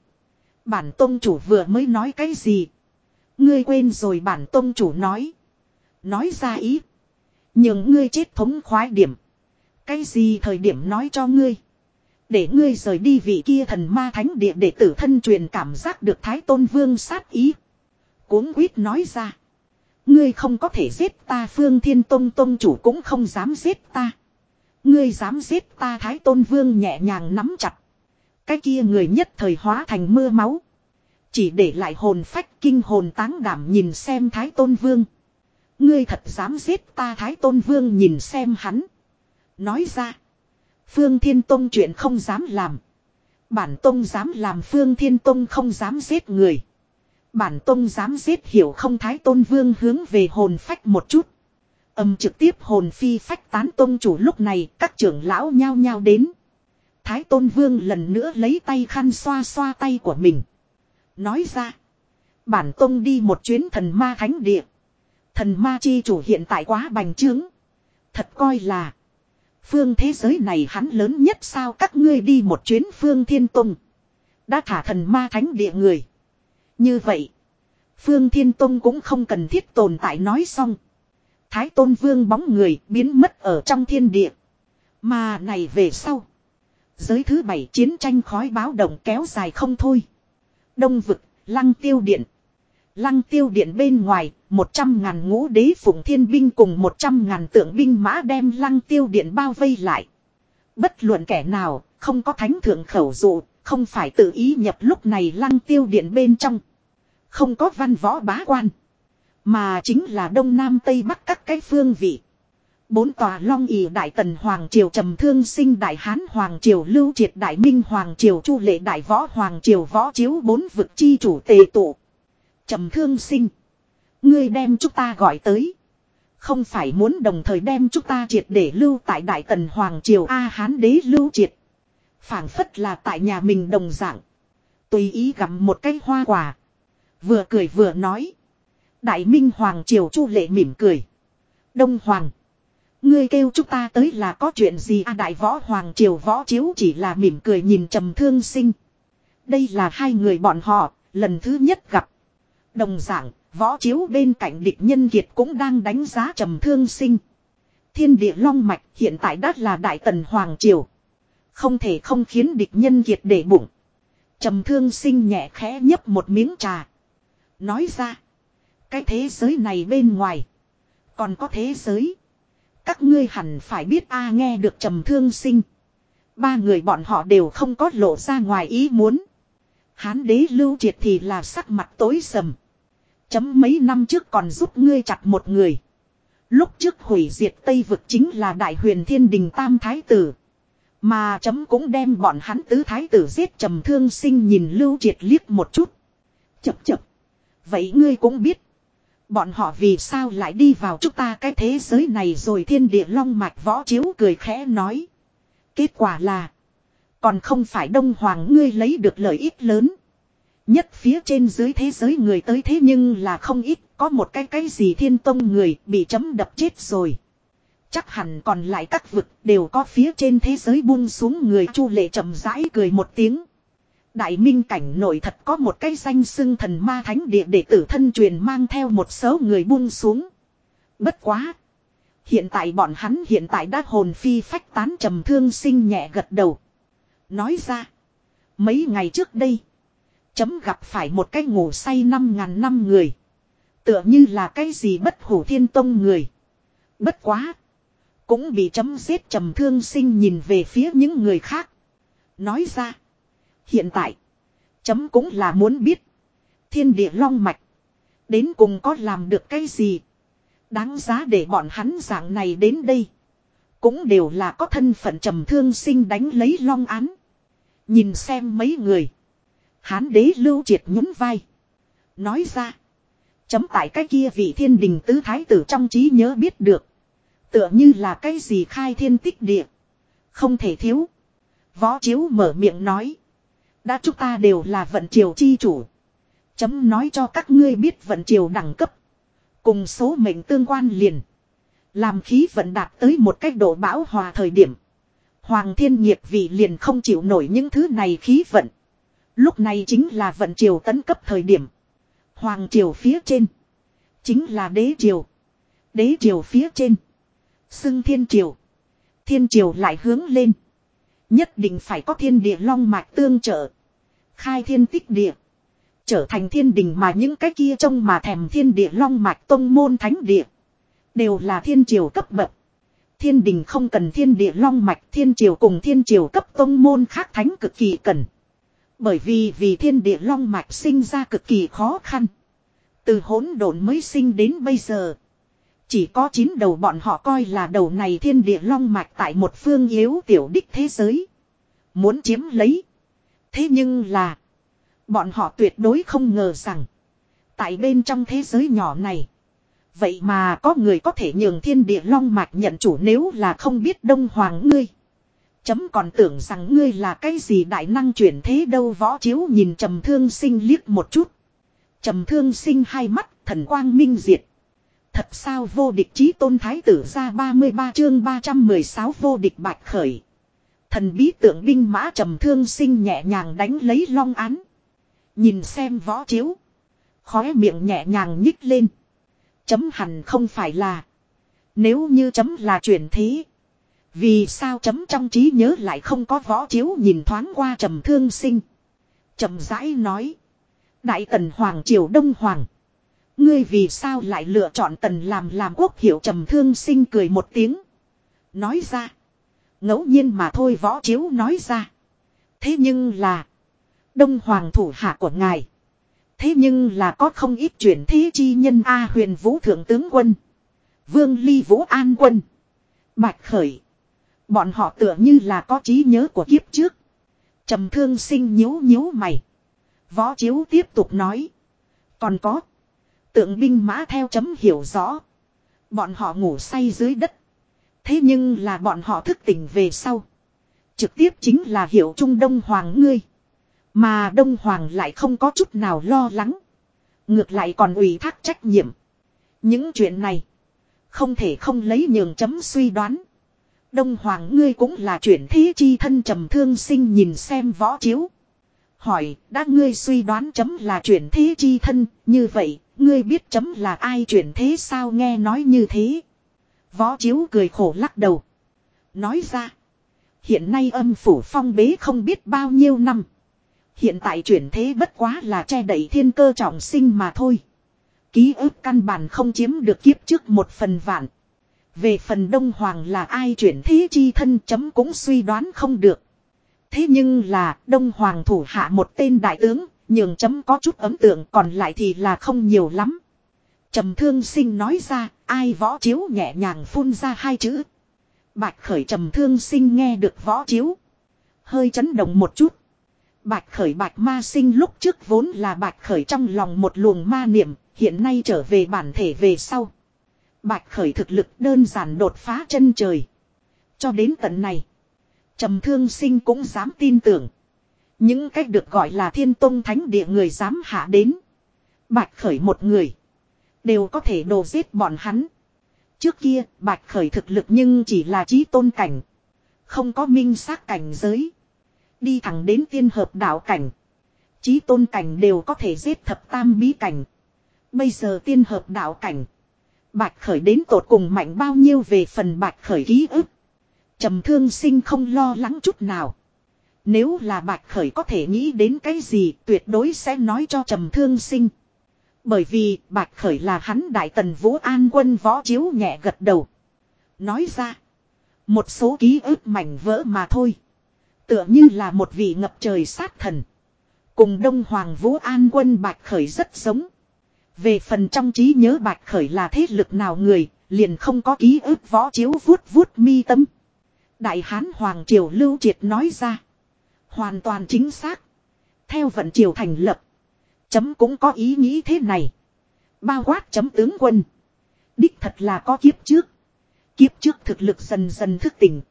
Bản tôn chủ vừa mới nói cái gì? Ngươi quên rồi bản tôn chủ nói. Nói ra ý. Nhưng ngươi chết thống khoái điểm. Cái gì thời điểm nói cho ngươi. Để ngươi rời đi vị kia thần ma thánh địa để tử thân truyền cảm giác được Thái Tôn Vương sát ý. Cuốn quýt nói ra. Ngươi không có thể giết ta, Phương Thiên Tông Tông chủ cũng không dám giết ta. Ngươi dám giết ta, Thái Tôn Vương nhẹ nhàng nắm chặt. Cái kia người nhất thời hóa thành mưa máu. Chỉ để lại hồn phách kinh hồn táng đảm nhìn xem Thái Tôn Vương. Ngươi thật dám giết ta, Thái Tôn Vương nhìn xem hắn. Nói ra. Phương Thiên Tông chuyện không dám làm. Bản Tông dám làm Phương Thiên Tông không dám giết người. Bản Tông dám giết hiểu không Thái Tôn Vương hướng về hồn phách một chút. Âm trực tiếp hồn phi phách tán Tông chủ lúc này, các trưởng lão nhao nhao đến. Thái Tôn Vương lần nữa lấy tay khăn xoa xoa tay của mình. Nói ra. Bản Tông đi một chuyến thần ma thánh địa. Thần ma chi chủ hiện tại quá bành trướng. Thật coi là. Phương thế giới này hắn lớn nhất sao các ngươi đi một chuyến phương thiên tông. Đã thả thần ma thánh địa người. Như vậy. Phương thiên tông cũng không cần thiết tồn tại nói xong. Thái tôn vương bóng người biến mất ở trong thiên địa. Mà này về sau. Giới thứ bảy chiến tranh khói báo động kéo dài không thôi. Đông vực, lăng tiêu điện. Lăng tiêu điện bên ngoài, một trăm ngàn ngũ đế phụng thiên binh cùng một trăm ngàn tượng binh mã đem lăng tiêu điện bao vây lại. Bất luận kẻ nào, không có thánh thượng khẩu dụ, không phải tự ý nhập lúc này lăng tiêu điện bên trong. Không có văn võ bá quan. Mà chính là đông nam tây bắc các cái phương vị. Bốn tòa long ỉ đại tần hoàng triều trầm thương sinh đại hán hoàng triều lưu triệt đại minh hoàng triều chu lệ đại võ hoàng triều võ chiếu bốn vực chi chủ tề tụ trầm thương sinh. Ngươi đem chúng ta gọi tới. Không phải muốn đồng thời đem chúng ta triệt để lưu tại Đại Tần Hoàng Triều A Hán Đế lưu triệt. phảng phất là tại nhà mình đồng dạng. Tùy ý gặm một cái hoa quả. Vừa cười vừa nói. Đại Minh Hoàng Triều Chu Lệ mỉm cười. Đông Hoàng. Ngươi kêu chúng ta tới là có chuyện gì a Đại Võ Hoàng Triều Võ Chiếu chỉ là mỉm cười nhìn trầm thương sinh. Đây là hai người bọn họ, lần thứ nhất gặp. Đồng dạng, võ chiếu bên cạnh địch nhân kiệt cũng đang đánh giá trầm thương sinh. Thiên địa long mạch hiện tại đã là đại tần hoàng triều. Không thể không khiến địch nhân kiệt để bụng. Trầm thương sinh nhẹ khẽ nhấp một miếng trà. Nói ra. Cái thế giới này bên ngoài. Còn có thế giới. Các ngươi hẳn phải biết a à, nghe được trầm thương sinh. Ba người bọn họ đều không có lộ ra ngoài ý muốn. Hán đế lưu triệt thì là sắc mặt tối sầm. Chấm mấy năm trước còn giúp ngươi chặt một người. Lúc trước hủy diệt Tây vực chính là đại huyền thiên đình tam thái tử. Mà chấm cũng đem bọn hắn tứ thái tử giết trầm thương sinh nhìn lưu triệt liếc một chút. Chập chập. Vậy ngươi cũng biết. Bọn họ vì sao lại đi vào chúng ta cái thế giới này rồi thiên địa long mạch võ chiếu cười khẽ nói. Kết quả là. Còn không phải đông hoàng ngươi lấy được lợi ích lớn. Nhất phía trên dưới thế giới người tới thế nhưng là không ít. Có một cái cái gì thiên tông người bị chấm đập chết rồi. Chắc hẳn còn lại các vực đều có phía trên thế giới buông xuống người chu lệ chậm rãi cười một tiếng. Đại minh cảnh nội thật có một cái danh xưng thần ma thánh địa để tử thân truyền mang theo một số người buông xuống. Bất quá. Hiện tại bọn hắn hiện tại đã hồn phi phách tán trầm thương sinh nhẹ gật đầu. Nói ra. Mấy ngày trước đây. Chấm gặp phải một cái ngủ say năm ngàn năm người. Tựa như là cái gì bất hủ thiên tông người. Bất quá. Cũng bị chấm giết trầm thương sinh nhìn về phía những người khác. Nói ra. Hiện tại. Chấm cũng là muốn biết. Thiên địa long mạch. Đến cùng có làm được cái gì. Đáng giá để bọn hắn dạng này đến đây. Cũng đều là có thân phận trầm thương sinh đánh lấy long án. Nhìn xem mấy người. Hán đế lưu triệt nhún vai. Nói ra. Chấm tại cái kia vị thiên đình tứ thái tử trong trí nhớ biết được. Tựa như là cái gì khai thiên tích địa. Không thể thiếu. Võ chiếu mở miệng nói. Đã chúng ta đều là vận triều chi chủ. Chấm nói cho các ngươi biết vận triều đẳng cấp. Cùng số mệnh tương quan liền. Làm khí vận đạt tới một cách độ bão hòa thời điểm. Hoàng thiên nghiệp vị liền không chịu nổi những thứ này khí vận. Lúc này chính là vận triều tấn cấp thời điểm. Hoàng triều phía trên. Chính là đế triều. Đế triều phía trên. Xưng thiên triều. Thiên triều lại hướng lên. Nhất định phải có thiên địa long mạch tương trợ. Khai thiên tích địa. Trở thành thiên đình mà những cái kia trông mà thèm thiên địa long mạch tông môn thánh địa. Đều là thiên triều cấp bậc. Thiên đình không cần thiên địa long mạch, thiên triều cùng thiên triều cấp tông môn khác thánh cực kỳ cần. Bởi vì vì thiên địa long mạch sinh ra cực kỳ khó khăn. Từ hỗn độn mới sinh đến bây giờ. Chỉ có chín đầu bọn họ coi là đầu này thiên địa long mạch tại một phương yếu tiểu đích thế giới. Muốn chiếm lấy. Thế nhưng là. Bọn họ tuyệt đối không ngờ rằng. Tại bên trong thế giới nhỏ này. Vậy mà có người có thể nhường thiên địa long mạch nhận chủ nếu là không biết đông hoàng ngươi. Chấm còn tưởng rằng ngươi là cái gì đại năng chuyển thế đâu võ chiếu nhìn trầm thương sinh liếc một chút. Trầm thương sinh hai mắt, thần quang minh diệt. Thật sao vô địch chí tôn thái tử ra 33 chương 316 vô địch bạch khởi. Thần bí tượng binh mã trầm thương sinh nhẹ nhàng đánh lấy long án. Nhìn xem võ chiếu. Khóe miệng nhẹ nhàng nhích lên. Chấm hẳn không phải là. Nếu như chấm là chuyển thế. Vì sao chấm trong trí nhớ lại không có võ chiếu nhìn thoáng qua trầm thương sinh. trầm rãi nói. Đại tần Hoàng Triều Đông Hoàng. Ngươi vì sao lại lựa chọn tần làm làm quốc hiệu trầm thương sinh cười một tiếng. Nói ra. ngẫu nhiên mà thôi võ chiếu nói ra. Thế nhưng là. Đông Hoàng thủ hạ của ngài. Thế nhưng là có không ít chuyển thế chi nhân A huyền vũ thượng tướng quân. Vương ly vũ an quân. Bạch khởi. Bọn họ tựa như là có trí nhớ của kiếp trước. trầm thương sinh nhíu nhíu mày. Võ chiếu tiếp tục nói. Còn có. Tượng binh mã theo chấm hiểu rõ. Bọn họ ngủ say dưới đất. Thế nhưng là bọn họ thức tỉnh về sau. Trực tiếp chính là hiểu trung đông hoàng ngươi. Mà đông hoàng lại không có chút nào lo lắng. Ngược lại còn ủy thác trách nhiệm. Những chuyện này. Không thể không lấy nhường chấm suy đoán. Đông Hoàng ngươi cũng là chuyển thế chi thân trầm thương sinh nhìn xem võ chiếu. Hỏi, đã ngươi suy đoán chấm là chuyển thế chi thân, như vậy, ngươi biết chấm là ai chuyển thế sao nghe nói như thế. Võ chiếu cười khổ lắc đầu. Nói ra, hiện nay âm phủ phong bế không biết bao nhiêu năm. Hiện tại chuyển thế bất quá là che đẩy thiên cơ trọng sinh mà thôi. Ký ức căn bản không chiếm được kiếp trước một phần vạn. Về phần Đông Hoàng là ai chuyển thế chi thân chấm cũng suy đoán không được. Thế nhưng là Đông Hoàng thủ hạ một tên đại tướng, nhường chấm có chút ấn tượng còn lại thì là không nhiều lắm. trầm thương sinh nói ra, ai võ chiếu nhẹ nhàng phun ra hai chữ. Bạch khởi trầm thương sinh nghe được võ chiếu. Hơi chấn động một chút. Bạch khởi bạch ma sinh lúc trước vốn là bạch khởi trong lòng một luồng ma niệm, hiện nay trở về bản thể về sau. Bạch khởi thực lực đơn giản đột phá chân trời. Cho đến tận này, trầm thương sinh cũng dám tin tưởng. Những cách được gọi là thiên tông thánh địa người dám hạ đến. Bạch khởi một người. Đều có thể đồ giết bọn hắn. Trước kia, bạch khởi thực lực nhưng chỉ là trí tôn cảnh. Không có minh xác cảnh giới. Đi thẳng đến tiên hợp đạo cảnh. Trí tôn cảnh đều có thể giết thập tam bí cảnh. Bây giờ tiên hợp đạo cảnh. Bạch khởi đến tột cùng mạnh bao nhiêu về phần bạch khởi ký ức. trầm thương sinh không lo lắng chút nào. Nếu là bạch khởi có thể nghĩ đến cái gì, tuyệt đối sẽ nói cho trầm thương sinh. Bởi vì bạch khởi là hắn đại tần vũ an quân võ chiếu nhẹ gật đầu. Nói ra. Một số ký ức mảnh vỡ mà thôi. Tựa như là một vị ngập trời sát thần. Cùng Đông Hoàng Vũ An quân Bạch Khởi rất giống. Về phần trong trí nhớ Bạch Khởi là thế lực nào người, liền không có ký ức võ chiếu vuốt vuốt mi tâm. Đại Hán Hoàng Triều Lưu Triệt nói ra. Hoàn toàn chính xác. Theo vận triều thành lập. Chấm cũng có ý nghĩ thế này. Bao quát chấm tướng quân. Đích thật là có kiếp trước. Kiếp trước thực lực dần dần thức tỉnh.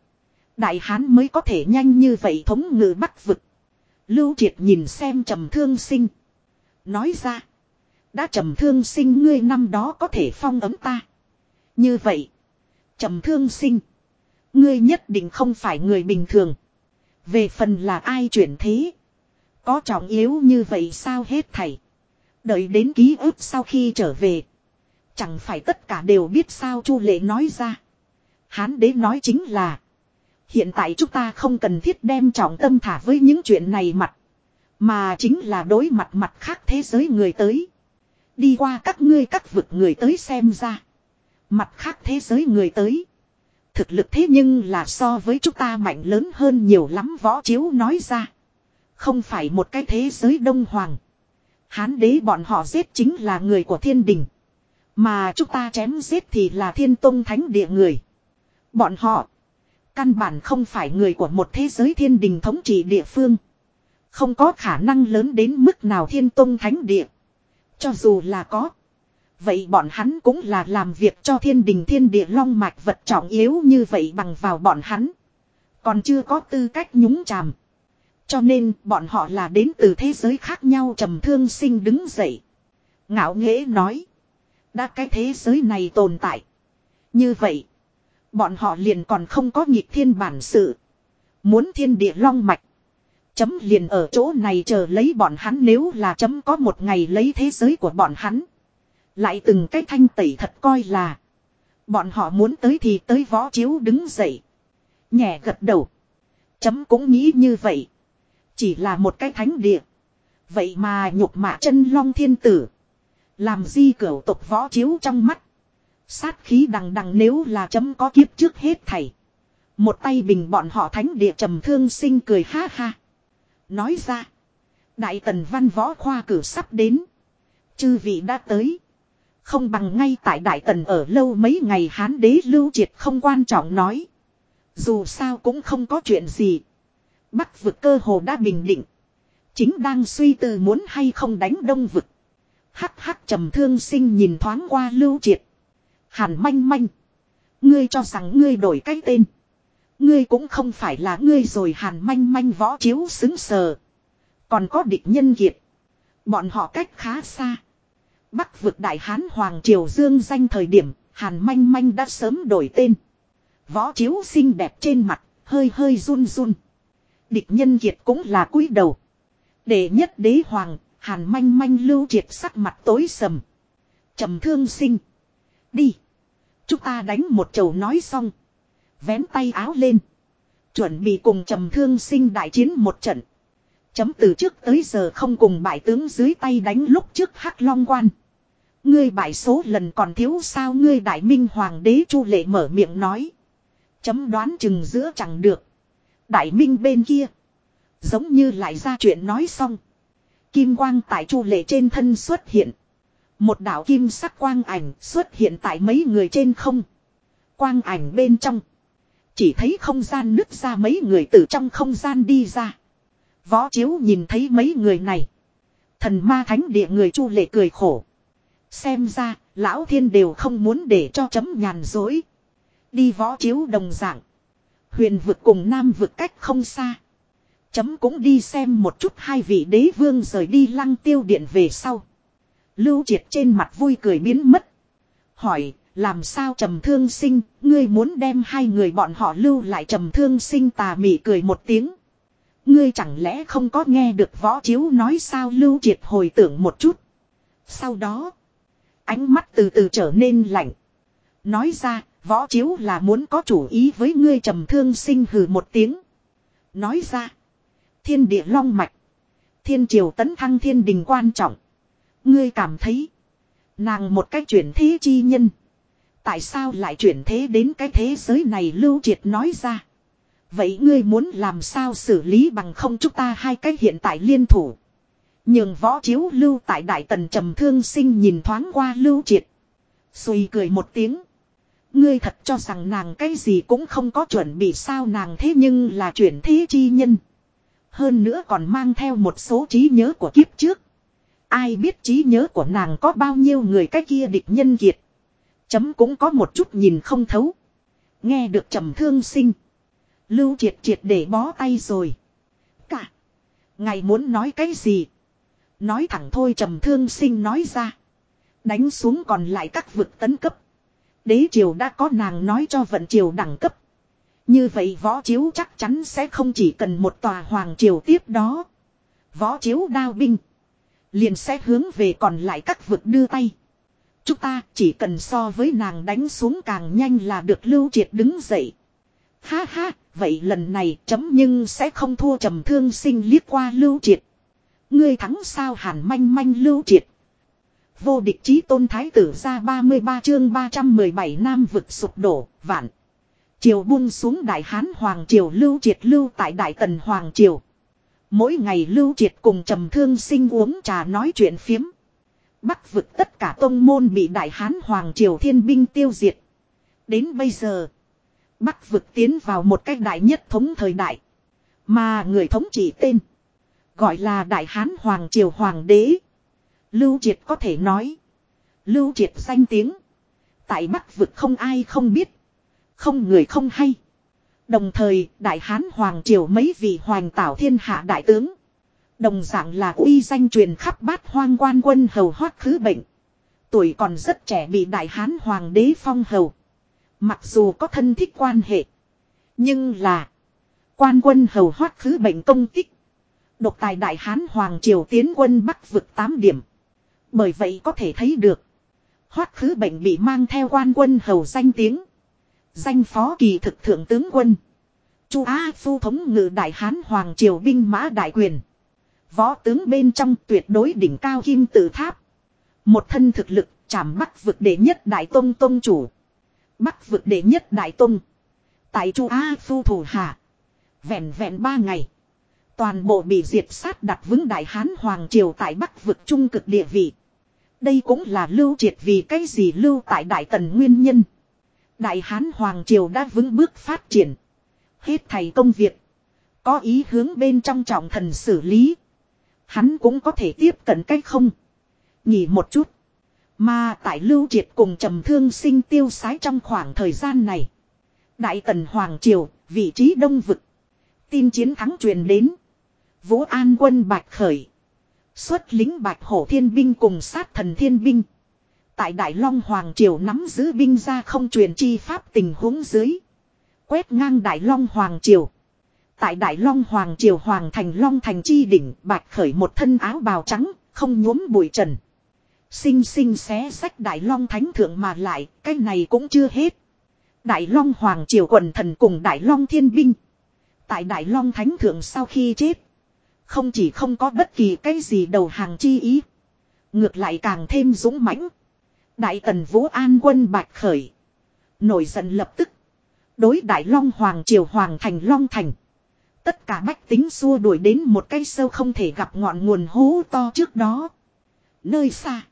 Đại hán mới có thể nhanh như vậy thống ngự bắc vực. Lưu triệt nhìn xem trầm thương sinh. Nói ra. Đã trầm thương sinh ngươi năm đó có thể phong ấm ta. Như vậy. Trầm thương sinh. Ngươi nhất định không phải người bình thường. Về phần là ai chuyển thế. Có trọng yếu như vậy sao hết thầy. Đợi đến ký ức sau khi trở về. Chẳng phải tất cả đều biết sao chu lệ nói ra. Hán đế nói chính là. Hiện tại chúng ta không cần thiết đem trọng tâm thả với những chuyện này mặt. Mà chính là đối mặt mặt khác thế giới người tới. Đi qua các ngươi các vực người tới xem ra. Mặt khác thế giới người tới. Thực lực thế nhưng là so với chúng ta mạnh lớn hơn nhiều lắm võ chiếu nói ra. Không phải một cái thế giới đông hoàng. Hán đế bọn họ giết chính là người của thiên đình. Mà chúng ta chém giết thì là thiên tông thánh địa người. Bọn họ. Căn bản không phải người của một thế giới thiên đình thống trị địa phương. Không có khả năng lớn đến mức nào thiên tông thánh địa. Cho dù là có. Vậy bọn hắn cũng là làm việc cho thiên đình thiên địa long mạch vật trọng yếu như vậy bằng vào bọn hắn. Còn chưa có tư cách nhúng chàm. Cho nên bọn họ là đến từ thế giới khác nhau trầm thương sinh đứng dậy. Ngạo nghễ nói. Đã cái thế giới này tồn tại. Như vậy. Bọn họ liền còn không có nhịp thiên bản sự. Muốn thiên địa long mạch. Chấm liền ở chỗ này chờ lấy bọn hắn nếu là chấm có một ngày lấy thế giới của bọn hắn. Lại từng cái thanh tẩy thật coi là. Bọn họ muốn tới thì tới võ chiếu đứng dậy. Nhẹ gật đầu. Chấm cũng nghĩ như vậy. Chỉ là một cái thánh địa. Vậy mà nhục mạ chân long thiên tử. Làm di cửu tục võ chiếu trong mắt. Sát khí đằng đằng nếu là chấm có kiếp trước hết thảy. Một tay bình bọn họ thánh địa trầm thương sinh cười ha ha. Nói ra. Đại tần văn võ khoa cử sắp đến. Chư vị đã tới. Không bằng ngay tại Đại Tần ở lâu mấy ngày Hán đế lưu triệt không quan trọng nói. Dù sao cũng không có chuyện gì. Bắc vực cơ hồ đã bình định. Chính đang suy tư muốn hay không đánh đông vực. Hắc hắc trầm thương sinh nhìn thoáng qua lưu triệt. Hàn manh manh. Ngươi cho rằng ngươi đổi cái tên. Ngươi cũng không phải là ngươi rồi hàn manh manh võ chiếu xứng sờ. Còn có địch nhân kiệt. Bọn họ cách khá xa. Bắc vực đại hán Hoàng Triều Dương danh thời điểm, hàn manh manh đã sớm đổi tên. Võ chiếu xinh đẹp trên mặt, hơi hơi run run. Địch nhân kiệt cũng là cúi đầu. Để nhất đế hoàng, hàn manh manh lưu triệt sắc mặt tối sầm. trầm thương sinh. Đi. Chúng ta đánh một chầu nói xong. Vén tay áo lên. Chuẩn bị cùng trầm thương sinh đại chiến một trận. Chấm từ trước tới giờ không cùng bại tướng dưới tay đánh lúc trước hắc long quan. Ngươi bại số lần còn thiếu sao ngươi đại minh hoàng đế chu lệ mở miệng nói. Chấm đoán chừng giữa chẳng được. Đại minh bên kia. Giống như lại ra chuyện nói xong. Kim quang tại chu lệ trên thân xuất hiện. Một đạo kim sắc quang ảnh xuất hiện tại mấy người trên không. Quang ảnh bên trong. Chỉ thấy không gian nứt ra mấy người từ trong không gian đi ra. Võ chiếu nhìn thấy mấy người này. Thần ma thánh địa người chu lệ cười khổ. Xem ra, lão thiên đều không muốn để cho chấm nhàn dối. Đi võ chiếu đồng dạng. Huyền vực cùng nam vực cách không xa. Chấm cũng đi xem một chút hai vị đế vương rời đi lăng tiêu điện về sau. Lưu triệt trên mặt vui cười biến mất. Hỏi, làm sao trầm thương sinh, ngươi muốn đem hai người bọn họ lưu lại trầm thương sinh tà mị cười một tiếng. Ngươi chẳng lẽ không có nghe được võ chiếu nói sao lưu triệt hồi tưởng một chút. Sau đó, ánh mắt từ từ trở nên lạnh. Nói ra, võ chiếu là muốn có chủ ý với ngươi trầm thương sinh hừ một tiếng. Nói ra, thiên địa long mạch, thiên triều tấn thăng thiên đình quan trọng. Ngươi cảm thấy, nàng một cách chuyển thế chi nhân. Tại sao lại chuyển thế đến cái thế giới này lưu triệt nói ra. Vậy ngươi muốn làm sao xử lý bằng không chúng ta hai cách hiện tại liên thủ. Nhưng võ chiếu lưu tại đại tần trầm thương sinh nhìn thoáng qua lưu triệt. Xùi cười một tiếng. Ngươi thật cho rằng nàng cái gì cũng không có chuẩn bị sao nàng thế nhưng là chuyển thế chi nhân. Hơn nữa còn mang theo một số trí nhớ của kiếp trước. Ai biết trí nhớ của nàng có bao nhiêu người cái kia địch nhân kiệt. Chấm cũng có một chút nhìn không thấu. Nghe được trầm thương sinh. Lưu triệt triệt để bó tay rồi. Cả. Ngài muốn nói cái gì? Nói thẳng thôi trầm thương sinh nói ra. Đánh xuống còn lại các vực tấn cấp. Đế triều đã có nàng nói cho vận triều đẳng cấp. Như vậy võ chiếu chắc chắn sẽ không chỉ cần một tòa hoàng triều tiếp đó. Võ chiếu đao binh. Liền sẽ hướng về còn lại các vực đưa tay. Chúng ta chỉ cần so với nàng đánh xuống càng nhanh là được lưu triệt đứng dậy. Ha ha, vậy lần này chấm nhưng sẽ không thua trầm thương sinh liếc qua lưu triệt. Ngươi thắng sao hàn manh manh lưu triệt. Vô địch chí tôn thái tử ra 33 chương 317 nam vực sụp đổ, vạn. Triều buông xuống đại hán hoàng triều lưu triệt lưu tại đại tần hoàng triều. Mỗi ngày lưu triệt cùng trầm thương sinh uống trà nói chuyện phiếm. Bắc vực tất cả tông môn bị đại hán hoàng triều thiên binh tiêu diệt. Đến bây giờ, Bắc vực tiến vào một cách đại nhất thống thời đại. Mà người thống trị tên, gọi là đại hán hoàng triều hoàng đế. Lưu triệt có thể nói. Lưu triệt danh tiếng. Tại Bắc vực không ai không biết. Không người không hay. Đồng thời, Đại Hán Hoàng Triều mấy vị hoàng tảo thiên hạ đại tướng. Đồng dạng là uy danh truyền khắp bát hoang quan quân hầu hoát khứ bệnh. Tuổi còn rất trẻ bị Đại Hán Hoàng đế phong hầu. Mặc dù có thân thích quan hệ. Nhưng là. Quan quân hầu hoát khứ bệnh công tích. Độc tài Đại Hán Hoàng Triều tiến quân Bắc vực 8 điểm. Bởi vậy có thể thấy được. Hoát khứ bệnh bị mang theo quan quân hầu danh tiếng. Danh phó kỳ thực thượng tướng quân. Chu Á Phu thống ngự đại hán hoàng triều binh mã đại quyền. Võ tướng bên trong tuyệt đối đỉnh cao kim tự tháp. Một thân thực lực chảm bắc vực đệ nhất đại tông tông chủ. Bắc vực đệ nhất đại tông. Tại Chu a Phu thủ hạ. Vẹn vẹn ba ngày. Toàn bộ bị diệt sát đặt vững đại hán hoàng triều tại bắc vực trung cực địa vị. Đây cũng là lưu triệt vì cái gì lưu tại đại tần nguyên nhân. Đại Hán Hoàng Triều đã vững bước phát triển. Hết thầy công việc. Có ý hướng bên trong trọng thần xử lý. Hắn cũng có thể tiếp cận cách không. Nghỉ một chút. Mà tại lưu triệt cùng trầm thương sinh tiêu sái trong khoảng thời gian này. Đại tần Hoàng Triều, vị trí đông vực. Tin chiến thắng truyền đến. Vũ An quân bạch khởi. Xuất lính bạch hổ thiên binh cùng sát thần thiên binh. Tại Đại Long Hoàng Triều nắm giữ binh ra không truyền chi pháp tình huống dưới. Quét ngang Đại Long Hoàng Triều. Tại Đại Long Hoàng Triều Hoàng Thành Long Thành Chi đỉnh bạch khởi một thân áo bào trắng, không nhuốm bụi trần. Sinh sinh xé sách Đại Long Thánh Thượng mà lại, cái này cũng chưa hết. Đại Long Hoàng Triều quần thần cùng Đại Long Thiên Binh. Tại Đại Long Thánh Thượng sau khi chết. Không chỉ không có bất kỳ cái gì đầu hàng chi ý. Ngược lại càng thêm dũng mãnh. Đại tần Vũ An quân bạch khởi. Nổi giận lập tức. Đối Đại Long Hoàng Triều Hoàng Thành Long Thành. Tất cả bách tính xua đuổi đến một cây sâu không thể gặp ngọn nguồn hố to trước đó. Nơi xa.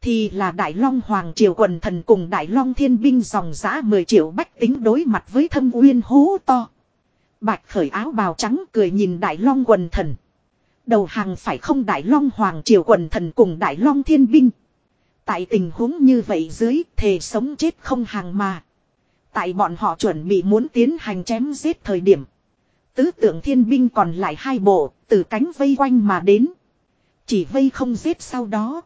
Thì là Đại Long Hoàng Triều quần thần cùng Đại Long Thiên Binh dòng giã 10 triệu bách tính đối mặt với thâm uyên hố to. Bạch khởi áo bào trắng cười nhìn Đại Long quần thần. Đầu hàng phải không Đại Long Hoàng Triều quần thần cùng Đại Long Thiên Binh. Tại tình huống như vậy dưới, thề sống chết không hàng mà. Tại bọn họ chuẩn bị muốn tiến hành chém giết thời điểm. Tứ tượng thiên binh còn lại hai bộ, từ cánh vây quanh mà đến. Chỉ vây không giết sau đó.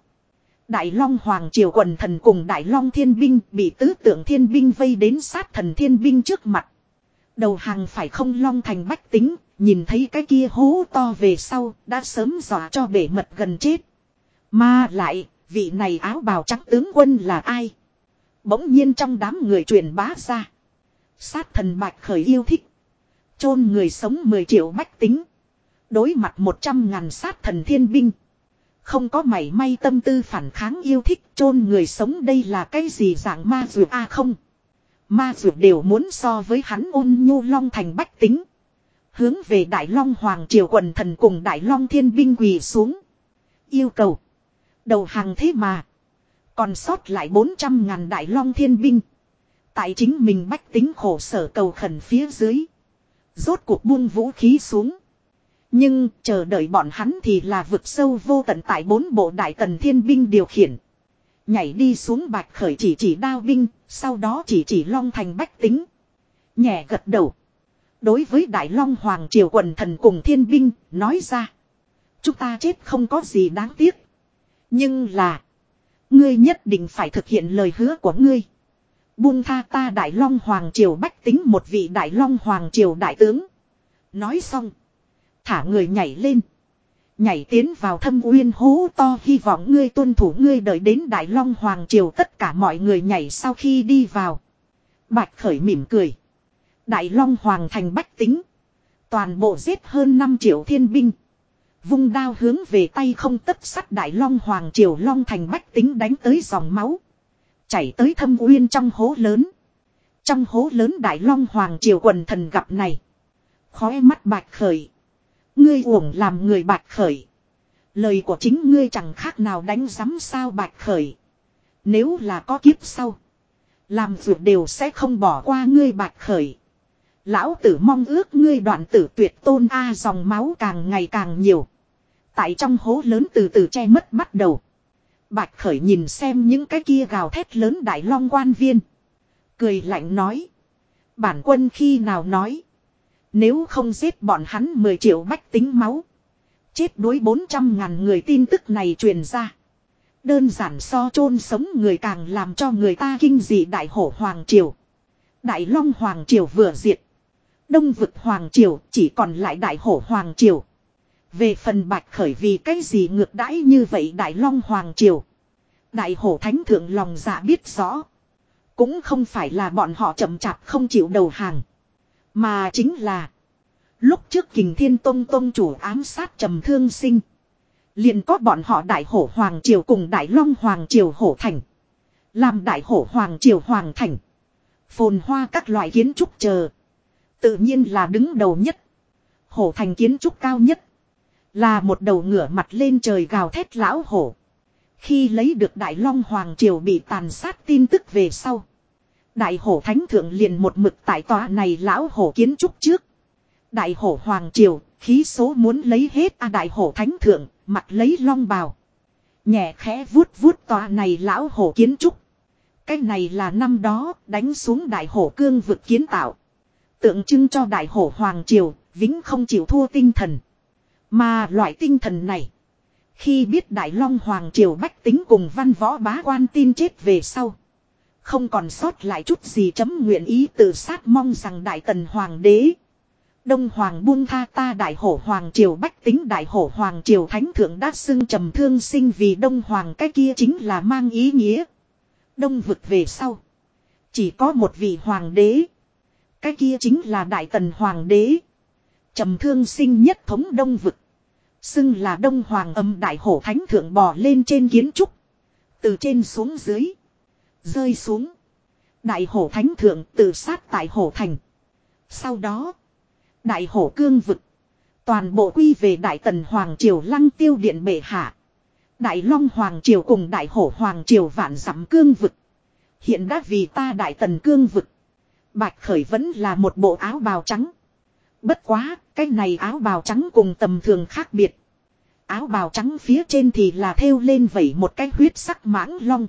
Đại Long Hoàng Triều quần thần cùng Đại Long Thiên Binh bị tứ tượng thiên binh vây đến sát thần thiên binh trước mặt. Đầu hàng phải không long thành bách tính, nhìn thấy cái kia hố to về sau, đã sớm dọa cho bể mật gần chết. Mà lại, vị này áo bào trắng tướng quân là ai? Bỗng nhiên trong đám người truyền bá ra. Sát thần bạch khởi yêu thích chôn người sống 10 triệu bách tính. Đối mặt 100 ngàn sát thần thiên binh. Không có mảy may tâm tư phản kháng yêu thích chôn người sống đây là cái gì dạng ma dược a không. Ma dược đều muốn so với hắn ôn nhu long thành bách tính. Hướng về Đại Long Hoàng Triều quần thần cùng Đại Long thiên binh quỳ xuống. Yêu cầu. Đầu hàng thế mà. Còn sót lại 400 ngàn Đại Long thiên binh. Tại chính mình bách tính khổ sở cầu khẩn phía dưới. Rốt cuộc buông vũ khí xuống. Nhưng chờ đợi bọn hắn thì là vực sâu vô tận tại bốn bộ đại tần thiên binh điều khiển. Nhảy đi xuống bạch khởi chỉ chỉ đao binh, sau đó chỉ chỉ long thành bách tính. Nhẹ gật đầu. Đối với đại long hoàng triều quần thần cùng thiên binh, nói ra. Chúng ta chết không có gì đáng tiếc. Nhưng là. Ngươi nhất định phải thực hiện lời hứa của ngươi. Buông tha ta Đại Long Hoàng Triều bách tính một vị Đại Long Hoàng Triều đại tướng. Nói xong. Thả người nhảy lên. Nhảy tiến vào thâm uyên hố to, hy vọng ngươi tuân thủ ngươi đợi đến Đại Long Hoàng Triều tất cả mọi người nhảy sau khi đi vào. Bạch khởi mỉm cười. Đại Long Hoàng thành bách tính. Toàn bộ giết hơn 5 triệu thiên binh. Vung đao hướng về tay không tất sắt Đại Long Hoàng Triều Long thành bách tính đánh tới dòng máu. Chảy tới thâm uyên trong hố lớn. Trong hố lớn Đại Long Hoàng Triều quần thần gặp này. Khói mắt bạch khởi. Ngươi uổng làm người bạch khởi. Lời của chính ngươi chẳng khác nào đánh giám sao bạch khởi. Nếu là có kiếp sau. Làm việc đều sẽ không bỏ qua ngươi bạch khởi. Lão tử mong ước ngươi đoạn tử tuyệt tôn A dòng máu càng ngày càng nhiều. Tại trong hố lớn từ từ che mất bắt đầu. Bạch Khởi nhìn xem những cái kia gào thét lớn đại long quan viên. Cười lạnh nói. Bản quân khi nào nói. Nếu không giết bọn hắn 10 triệu bách tính máu. Chết đuối 400 ngàn người tin tức này truyền ra. Đơn giản so chôn sống người càng làm cho người ta kinh dị đại hổ Hoàng Triều. Đại Long Hoàng Triều vừa diệt. Đông vực Hoàng Triều chỉ còn lại đại hổ Hoàng Triều. Về phần bạch khởi vì cái gì ngược đãi như vậy Đại Long Hoàng Triều. Đại hổ thánh thượng lòng dạ biết rõ. Cũng không phải là bọn họ chậm chạp không chịu đầu hàng. Mà chính là. Lúc trước kình thiên tông tông chủ ám sát trầm thương sinh. liền có bọn họ đại hổ Hoàng Triều cùng đại long Hoàng Triều hổ thành. Làm đại hổ Hoàng Triều Hoàng thành. Phồn hoa các loại kiến trúc chờ. Tự nhiên là đứng đầu nhất. Hổ thành kiến trúc cao nhất. Là một đầu ngửa mặt lên trời gào thét lão hổ. Khi lấy được Đại Long Hoàng Triều bị tàn sát tin tức về sau. Đại hổ thánh thượng liền một mực tại tòa này lão hổ kiến trúc trước. Đại hổ Hoàng Triều, khí số muốn lấy hết a đại hổ thánh thượng, mặt lấy long bào. Nhẹ khẽ vuốt vuốt tòa này lão hổ kiến trúc. Cái này là năm đó đánh xuống đại hổ cương vực kiến tạo. Tượng trưng cho đại hổ Hoàng Triều, vĩnh không chịu thua tinh thần. Mà loại tinh thần này. Khi biết Đại Long Hoàng Triều Bách tính cùng văn võ bá quan tin chết về sau. Không còn sót lại chút gì chấm nguyện ý tự sát mong rằng Đại Tần Hoàng đế. Đông Hoàng buông tha ta Đại Hổ Hoàng Triều Bách tính, Đại Hổ Hoàng Triều Thánh Thượng đã xưng trầm thương sinh vì Đông Hoàng, cái kia chính là mang ý nghĩa. Đông vực về sau. Chỉ có một vị Hoàng đế. Cái kia chính là Đại Tần Hoàng đế. Trầm thương sinh nhất thống Đông vực. Xưng là đông hoàng âm đại hổ thánh thượng bò lên trên kiến trúc. Từ trên xuống dưới. Rơi xuống. Đại hổ thánh thượng tự sát tại hổ thành. Sau đó. Đại hổ cương vực. Toàn bộ quy về đại tần hoàng triều lăng tiêu điện bệ hạ. Đại Long Hoàng Triều cùng Đại Hổ Hoàng Triều vạn dặm cương vực. Hiện đã vì ta Đại Tần cương vực. Bạch Khởi vẫn là một bộ áo bào trắng. Bất quá, cái này áo bào trắng cùng tầm thường khác biệt. Áo bào trắng phía trên thì là thêu lên vẩy một cái huyết sắc mãng long.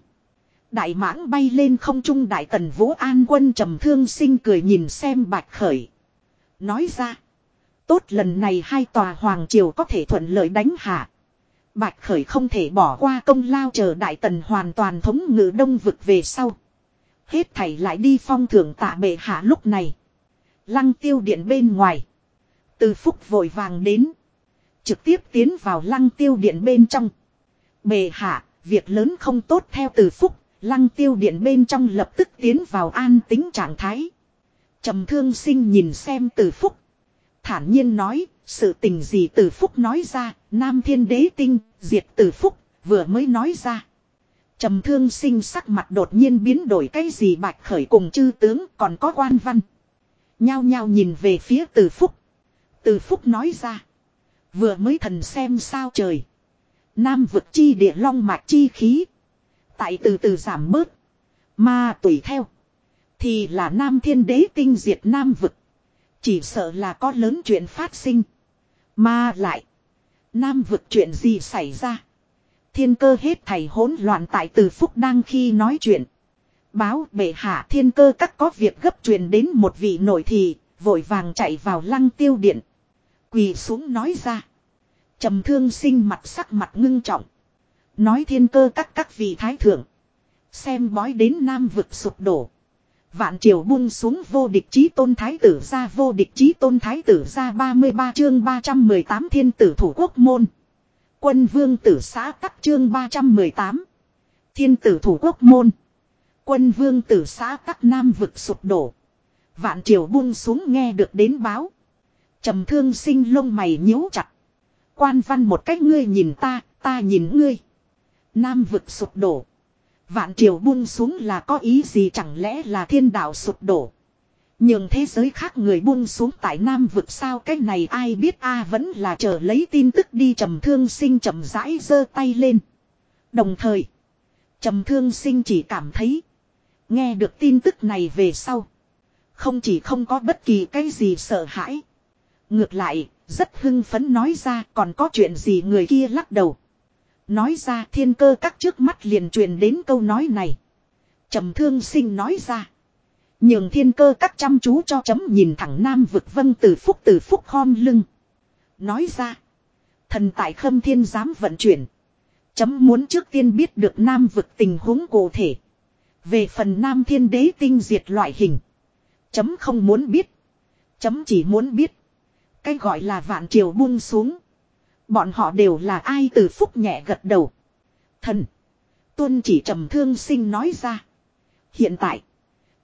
Đại mãng bay lên không trung đại tần vũ an quân trầm thương sinh cười nhìn xem bạch khởi. Nói ra. Tốt lần này hai tòa hoàng triều có thể thuận lợi đánh hạ. Bạch khởi không thể bỏ qua công lao chờ đại tần hoàn toàn thống ngự đông vực về sau. Hết thảy lại đi phong thưởng tạ bệ hạ lúc này. Lăng tiêu điện bên ngoài. Từ phúc vội vàng đến. Trực tiếp tiến vào lăng tiêu điện bên trong. bề hạ, việc lớn không tốt theo từ phúc, lăng tiêu điện bên trong lập tức tiến vào an tính trạng thái. trầm thương sinh nhìn xem từ phúc. Thản nhiên nói, sự tình gì từ phúc nói ra, nam thiên đế tinh, diệt từ phúc, vừa mới nói ra. trầm thương sinh sắc mặt đột nhiên biến đổi cái gì bạch khởi cùng chư tướng còn có quan văn. Nhao nhao nhìn về phía từ phúc. Từ phúc nói ra. Vừa mới thần xem sao trời. Nam vực chi địa long mạch chi khí. Tại từ từ giảm bớt. Mà tùy theo. Thì là nam thiên đế tinh diệt nam vực. Chỉ sợ là có lớn chuyện phát sinh. Mà lại. Nam vực chuyện gì xảy ra. Thiên cơ hết thầy hỗn loạn tại từ phúc đang khi nói chuyện. Báo bệ hạ thiên cơ các có việc gấp truyền đến một vị nội thị, vội vàng chạy vào lăng tiêu điện. Quỳ xuống nói ra. trầm thương sinh mặt sắc mặt ngưng trọng. Nói thiên cơ các các vị thái thượng. Xem bói đến nam vực sụp đổ. Vạn triều buông xuống vô địch chí tôn thái tử ra vô địch chí tôn thái tử ra 33 chương 318 thiên tử thủ quốc môn. Quân vương tử xã tắc chương 318. Thiên tử thủ quốc môn. Quân vương tử xã các nam vực sụp đổ. Vạn triều buông xuống nghe được đến báo. trầm thương sinh lông mày nhíu chặt. Quan văn một cách ngươi nhìn ta, ta nhìn ngươi. Nam vực sụp đổ. Vạn triều buông xuống là có ý gì chẳng lẽ là thiên đạo sụp đổ. Nhưng thế giới khác người buông xuống tại Nam vực sao cái này ai biết a vẫn là chờ lấy tin tức đi trầm thương sinh chậm rãi giơ tay lên. Đồng thời, trầm thương sinh chỉ cảm thấy, nghe được tin tức này về sau. Không chỉ không có bất kỳ cái gì sợ hãi. Ngược lại, rất hưng phấn nói ra còn có chuyện gì người kia lắc đầu. Nói ra thiên cơ các trước mắt liền truyền đến câu nói này. trầm thương sinh nói ra. Nhường thiên cơ các chăm chú cho chấm nhìn thẳng nam vực vân từ phúc từ phúc khom lưng. Nói ra. Thần tại khâm thiên dám vận chuyển. Chấm muốn trước tiên biết được nam vực tình huống cụ thể. Về phần nam thiên đế tinh diệt loại hình. Chấm không muốn biết. Chấm chỉ muốn biết. Cái gọi là vạn triều buông xuống. Bọn họ đều là ai từ phúc nhẹ gật đầu. Thần. Tuân chỉ trầm thương sinh nói ra. Hiện tại.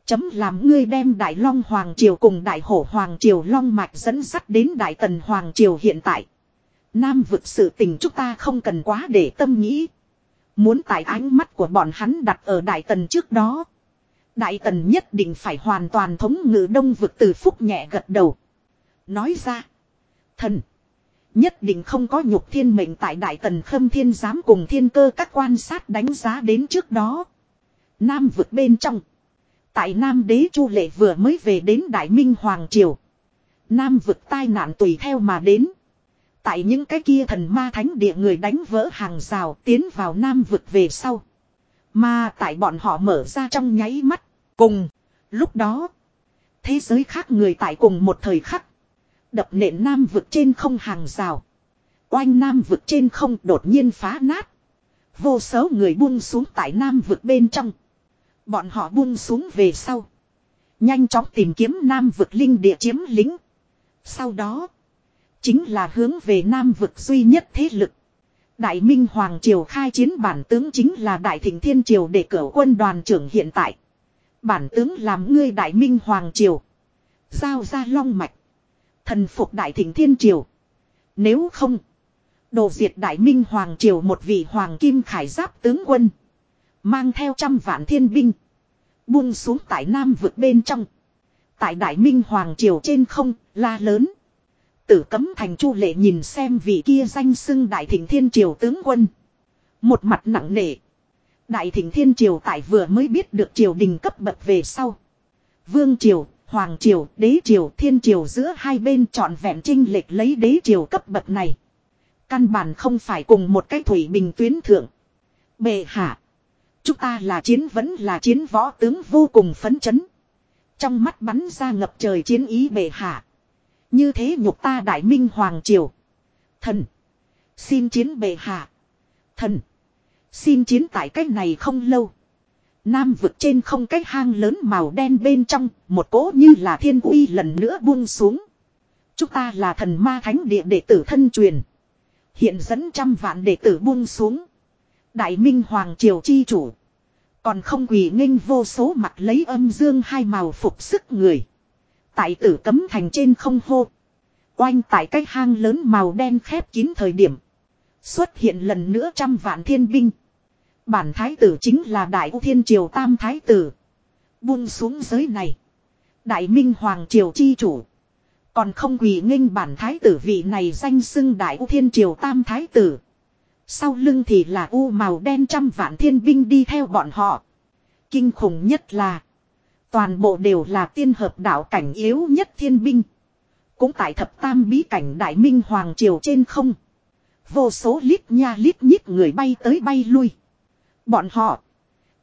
Chấm làm ngươi đem Đại Long Hoàng Triều cùng Đại Hổ Hoàng Triều Long Mạch dẫn sắt đến Đại Tần Hoàng Triều hiện tại. Nam vực sự tình chúng ta không cần quá để tâm nghĩ. Muốn tại ánh mắt của bọn hắn đặt ở Đại Tần trước đó. Đại Tần nhất định phải hoàn toàn thống ngự đông vực từ phúc nhẹ gật đầu. Nói ra. Thần. Nhất định không có nhục thiên mệnh tại Đại Tần Khâm Thiên dám cùng thiên cơ các quan sát đánh giá đến trước đó. Nam vực bên trong. Tại Nam đế Chu Lệ vừa mới về đến Đại Minh Hoàng Triều. Nam vực tai nạn tùy theo mà đến. Tại những cái kia thần ma thánh địa người đánh vỡ hàng rào tiến vào Nam vực về sau. Mà tại bọn họ mở ra trong nháy mắt. Cùng. Lúc đó. Thế giới khác người tại cùng một thời khắc. Đập nện Nam vực trên không hàng rào. Oanh Nam vực trên không đột nhiên phá nát. Vô số người buông xuống tại Nam vực bên trong. Bọn họ buông xuống về sau. Nhanh chóng tìm kiếm Nam vực linh địa chiếm lính. Sau đó. Chính là hướng về Nam vực duy nhất thế lực. Đại Minh Hoàng Triều khai chiến bản tướng chính là Đại Thịnh Thiên Triều để cử quân đoàn trưởng hiện tại. Bản tướng làm ngươi Đại Minh Hoàng Triều. Giao ra long mạch. Thần phục Đại Thịnh Thiên Triều. Nếu không. Đồ diệt Đại Minh Hoàng Triều một vị Hoàng Kim Khải Giáp tướng quân. Mang theo trăm vạn thiên binh. Buông xuống tại Nam vực bên trong. Tại Đại Minh Hoàng Triều trên không, la lớn. Tử cấm thành chu lệ nhìn xem vị kia danh xưng Đại Thịnh Thiên Triều tướng quân. Một mặt nặng nề. Đại thịnh thiên triều tại vừa mới biết được triều đình cấp bậc về sau. Vương triều, hoàng triều, đế triều, thiên triều giữa hai bên trọn vẹn trinh lệch lấy đế triều cấp bậc này. Căn bản không phải cùng một cái thủy bình tuyến thượng. Bệ hạ. Chúng ta là chiến vẫn là chiến võ tướng vô cùng phấn chấn. Trong mắt bắn ra ngập trời chiến ý bệ hạ. Như thế nhục ta đại minh hoàng triều. Thần. Xin chiến bệ hạ. Thần. Xin chiến tại cách này không lâu. Nam vực trên không cái hang lớn màu đen bên trong, một cỗ như là thiên uy lần nữa buông xuống. Chúng ta là thần ma thánh địa đệ tử thân truyền. Hiện dẫn trăm vạn đệ tử buông xuống. Đại minh hoàng triều chi chủ. Còn không quỳ nghênh vô số mặt lấy âm dương hai màu phục sức người. Tại tử cấm thành trên không hô. Oanh tại cái hang lớn màu đen khép kín thời điểm. Xuất hiện lần nữa trăm vạn thiên binh. Bản thái tử chính là đại u thiên triều tam thái tử. Buông xuống giới này. Đại minh hoàng triều chi chủ. Còn không quỳ nghênh bản thái tử vị này danh xưng đại u thiên triều tam thái tử. Sau lưng thì là u màu đen trăm vạn thiên binh đi theo bọn họ. Kinh khủng nhất là. Toàn bộ đều là tiên hợp đạo cảnh yếu nhất thiên binh. Cũng tại thập tam bí cảnh đại minh hoàng triều trên không. Vô số lít nha lít nhít người bay tới bay lui. Bọn họ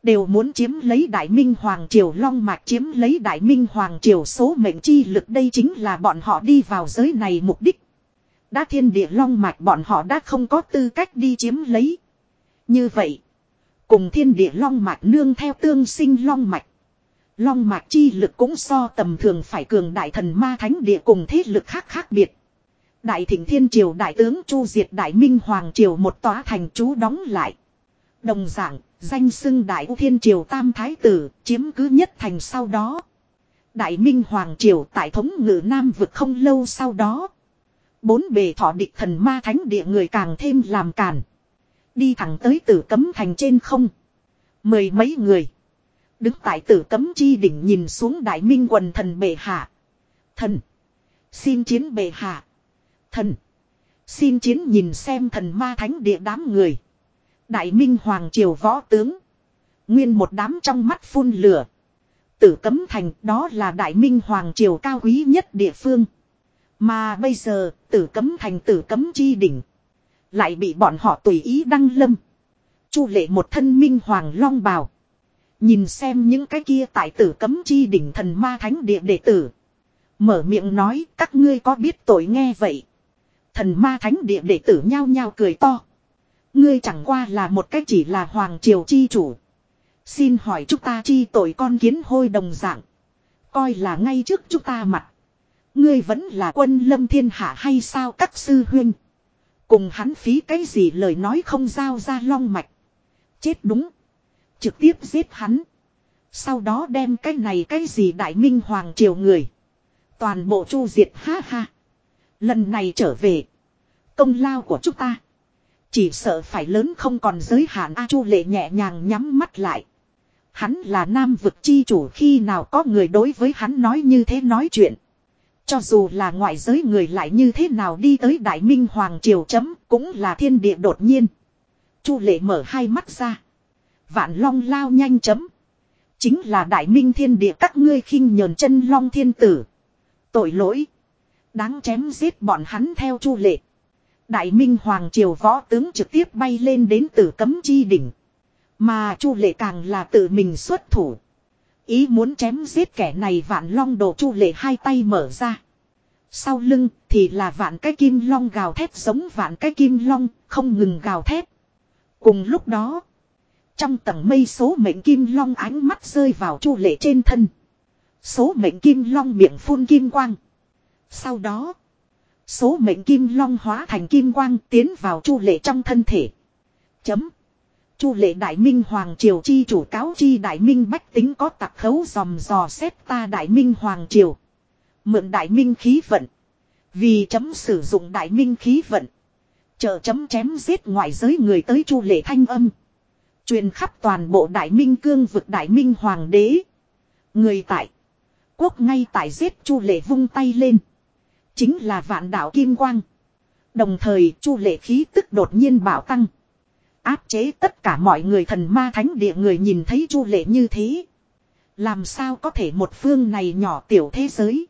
đều muốn chiếm lấy đại minh hoàng triều long mạch chiếm lấy đại minh hoàng triều số mệnh chi lực đây chính là bọn họ đi vào giới này mục đích. Đã thiên địa long mạch bọn họ đã không có tư cách đi chiếm lấy. Như vậy, cùng thiên địa long mạch nương theo tương sinh long mạch. Long mạch chi lực cũng so tầm thường phải cường đại thần ma thánh địa cùng thế lực khác khác biệt. Đại thịnh thiên triều đại tướng chu diệt đại minh hoàng triều một tòa thành chú đóng lại. Đồng dạng, danh xưng đại u thiên triều tam thái tử, chiếm cứ nhất thành sau đó. Đại minh hoàng triều tại thống ngự nam vực không lâu sau đó. Bốn bề thọ địch thần ma thánh địa người càng thêm làm càn. Đi thẳng tới tử cấm thành trên không. Mười mấy người. Đứng tại tử cấm chi đỉnh nhìn xuống đại minh quần thần bệ hạ. Thần. Xin chiến bệ hạ. Thần. Xin chiến nhìn xem thần ma thánh địa đám người. Đại minh hoàng triều võ tướng. Nguyên một đám trong mắt phun lửa. Tử cấm thành đó là đại minh hoàng triều cao quý nhất địa phương. Mà bây giờ, tử cấm thành tử cấm chi đỉnh. Lại bị bọn họ tùy ý đăng lâm. Chu lệ một thân minh hoàng long bào. Nhìn xem những cái kia tại tử cấm chi đỉnh thần ma thánh địa đệ tử. Mở miệng nói, các ngươi có biết tội nghe vậy. Thần ma thánh địa đệ tử nhao nhao cười to. Ngươi chẳng qua là một cách chỉ là hoàng triều chi chủ. Xin hỏi chúng ta chi tội con kiến hôi đồng dạng. Coi là ngay trước chúng ta mặt. Ngươi vẫn là quân lâm thiên hạ hay sao các sư huynh. Cùng hắn phí cái gì lời nói không giao ra long mạch. Chết đúng. Trực tiếp giết hắn. Sau đó đem cái này cái gì đại minh hoàng triều người. Toàn bộ chu diệt, ha ha. Lần này trở về. Công lao của chúng ta. Chỉ sợ phải lớn không còn giới hạn A Chu lệ nhẹ nhàng nhắm mắt lại. Hắn là nam vực chi chủ, khi nào có người đối với hắn nói như thế nói chuyện. Cho dù là ngoại giới người lại như thế nào đi tới Đại Minh Hoàng Triều chấm cũng là thiên địa đột nhiên. Chu lệ mở hai mắt ra. Vạn long lao nhanh chấm. Chính là Đại Minh thiên địa các ngươi khinh nhờn chân long thiên tử. Tội lỗi. Đáng chém giết bọn hắn theo chu lệ. Đại Minh Hoàng Triều võ tướng trực tiếp bay lên đến tử cấm chi đỉnh. Mà Chu Lệ càng là tự mình xuất thủ. Ý muốn chém giết kẻ này vạn long đồ Chu Lệ hai tay mở ra. Sau lưng thì là vạn cái kim long gào thét giống vạn cái kim long, không ngừng gào thét. Cùng lúc đó. Trong tầng mây số mệnh kim long ánh mắt rơi vào Chu Lệ trên thân. Số mệnh kim long miệng phun kim quang. Sau đó. Số mệnh kim long hóa thành kim quang tiến vào chu lệ trong thân thể. Chấm. Chu lệ đại minh hoàng triều chi chủ cáo chi đại minh bách tính có tặc khấu dòm dò xét ta đại minh hoàng triều. Mượn đại minh khí vận. Vì chấm sử dụng đại minh khí vận. Chờ chấm chém giết ngoại giới người tới chu lệ thanh âm. Truyền khắp toàn bộ đại minh cương vực đại minh hoàng đế. Người tại. Quốc ngay tại giết chu lệ vung tay lên. Chính là vạn đạo kim quang. Đồng thời, chu lệ khí tức đột nhiên bảo tăng. Áp chế tất cả mọi người thần ma thánh địa người nhìn thấy chu lệ như thế. Làm sao có thể một phương này nhỏ tiểu thế giới.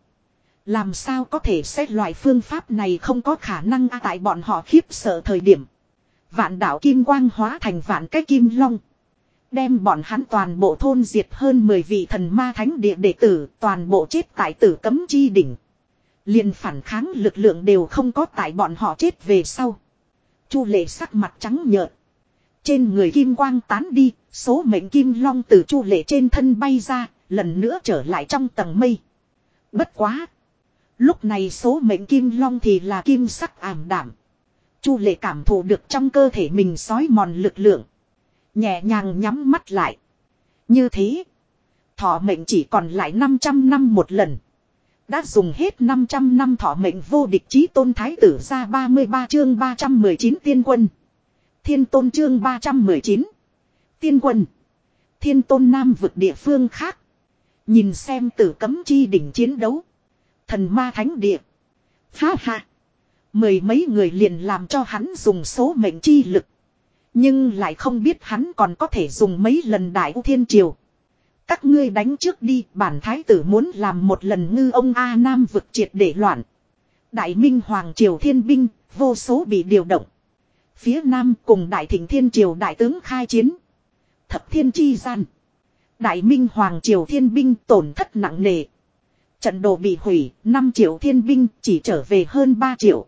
Làm sao có thể xét loại phương pháp này không có khả năng tại bọn họ khiếp sợ thời điểm. Vạn đạo kim quang hóa thành vạn cái kim long. Đem bọn hắn toàn bộ thôn diệt hơn 10 vị thần ma thánh địa đệ tử toàn bộ chết tại tử cấm chi đỉnh. liền phản kháng lực lượng đều không có tại bọn họ chết về sau. Chu lệ sắc mặt trắng nhợt. Trên người kim quang tán đi, số mệnh kim long từ chu lệ trên thân bay ra, lần nữa trở lại trong tầng mây. Bất quá. Lúc này số mệnh kim long thì là kim sắc ảm đảm. Chu lệ cảm thụ được trong cơ thể mình sói mòn lực lượng. Nhẹ nhàng nhắm mắt lại. Như thế. Thọ mệnh chỉ còn lại 500 năm một lần. Đã dùng hết 500 năm thọ mệnh vô địch chí tôn thái tử ra 33 chương 319 tiên quân. Thiên tôn chương 319. Tiên quân. Thiên tôn nam vực địa phương khác. Nhìn xem tử cấm chi đỉnh chiến đấu. Thần ma thánh địa. Ha ha. Mười mấy người liền làm cho hắn dùng số mệnh chi lực. Nhưng lại không biết hắn còn có thể dùng mấy lần đại u thiên triều. Các ngươi đánh trước đi, bản thái tử muốn làm một lần ngư ông A Nam vực triệt để loạn. Đại minh hoàng triều thiên binh, vô số bị điều động. Phía Nam cùng đại thịnh thiên triều đại tướng khai chiến. Thập thiên chi gian. Đại minh hoàng triều thiên binh tổn thất nặng nề. Trận đồ bị hủy, 5 triệu thiên binh chỉ trở về hơn 3 triệu.